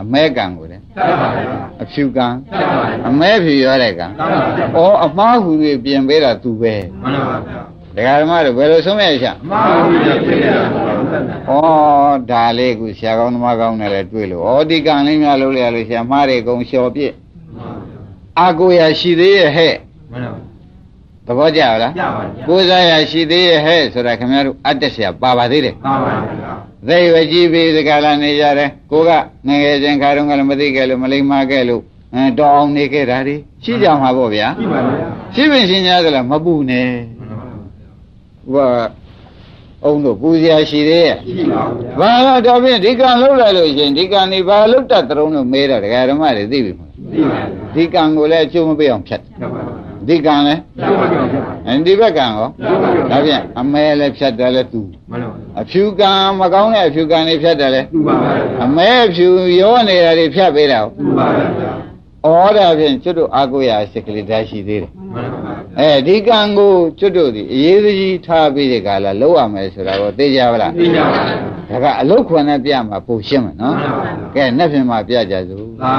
အမဲကံကိုလည်းချက်ပါဗျာအဖြူကံချက်ပါဗျာအမဲဖြူရောတဲ့ကံမှန်ပါဗျာဩအမားဟူတွေပြင်ပေးတာသူပဲမှန်ပါဗျာဒကာရမတို့ဘယ်လိုဆုံးမရချအမှားဘူးပြည့်ရတာပါဗျာဩဒါလေးကူဆရာကောင်းသမားကောင်းနဲ့လည်းတွေ့လို့ဩဒီကံလေးများလုံးလိုက်ရလို့ဆရာမားတွေအကုန်လျှော်ပြစ်အာကိုရရှိသေးရဲ့ဟဲ့မှန်ပါသ ဘောကျလားပြပါဗျာကိုးစားရရှိသေးရဲ့ဟဲ့ဆိုတာခင်ဗျားတို့အတ္တဆရာပါပါသေးတယ်ပါပါဗျာသိဝကြီးပြီးဒီကလာနေကြတယ်ကိုကငယ်ငယ်ချင်းခါတုန်းကလည်းမသိခဲ့လို့မလိမ္မာခဲ့လို့အဲတော်အောင်နေခဲ့တာဒီရှိကြမှာပေါ့ဗျာရှိပါဗျာရှိပင်ရှင်များကလည်းမပူနဲ့ဥပအောင်တို့ပူစရာရှိသေးရဲ့ရှိပါဗျာဘာလို့တော့ဖြင့်ဒီကံလှုပ်လိုက်လို့ရှင်ဒီကံนี่ဘာလှုပ်တတ်တုံးလို့မေးတော့ဒကာဓမ္မတွေသိပြီမလားရှိပါဗျာဒီကံကိုလည်းအကျိုးမပေးအောင်ဖြတ်တယ်ချက်ပါဗျာ ဒီကံလည်းချက်ပါဗျာအဲဒီဘက်ကံရောဒါဖြင့်အမဲလည်းဖြတ်တယ်လည်းသူမှန်ပါဗျာအဖြူကံမကောင်းတဲ့အဖြူကံတွေဖြတ်တယ်လည်းသူပါဗျာအမဲဖြူရောနေတာတွေဖြတ်ပေးတာသူပါဗျာဩဒါဖြင့်ကျွတ်တို့အာကိုရာစိတ်ကလေးဓာတ်ရှိသေးတယ်မှန်ပါဗျာအဲဒီကံကိုကျွတ်တို့ဒီအရေးကြီးထားပြီးတဲ့ကာလလောက်ရမယ်ဆိုတာကိုသိကြပါလားသိကြပါဗျာဒါကအလုတ်ခွန်နဲ့ပြမှာပုံရှင်းမယ်နော်မှန်ပါဗျာကဲနှစ်ဖြင့်မှာပြကြစို့သာ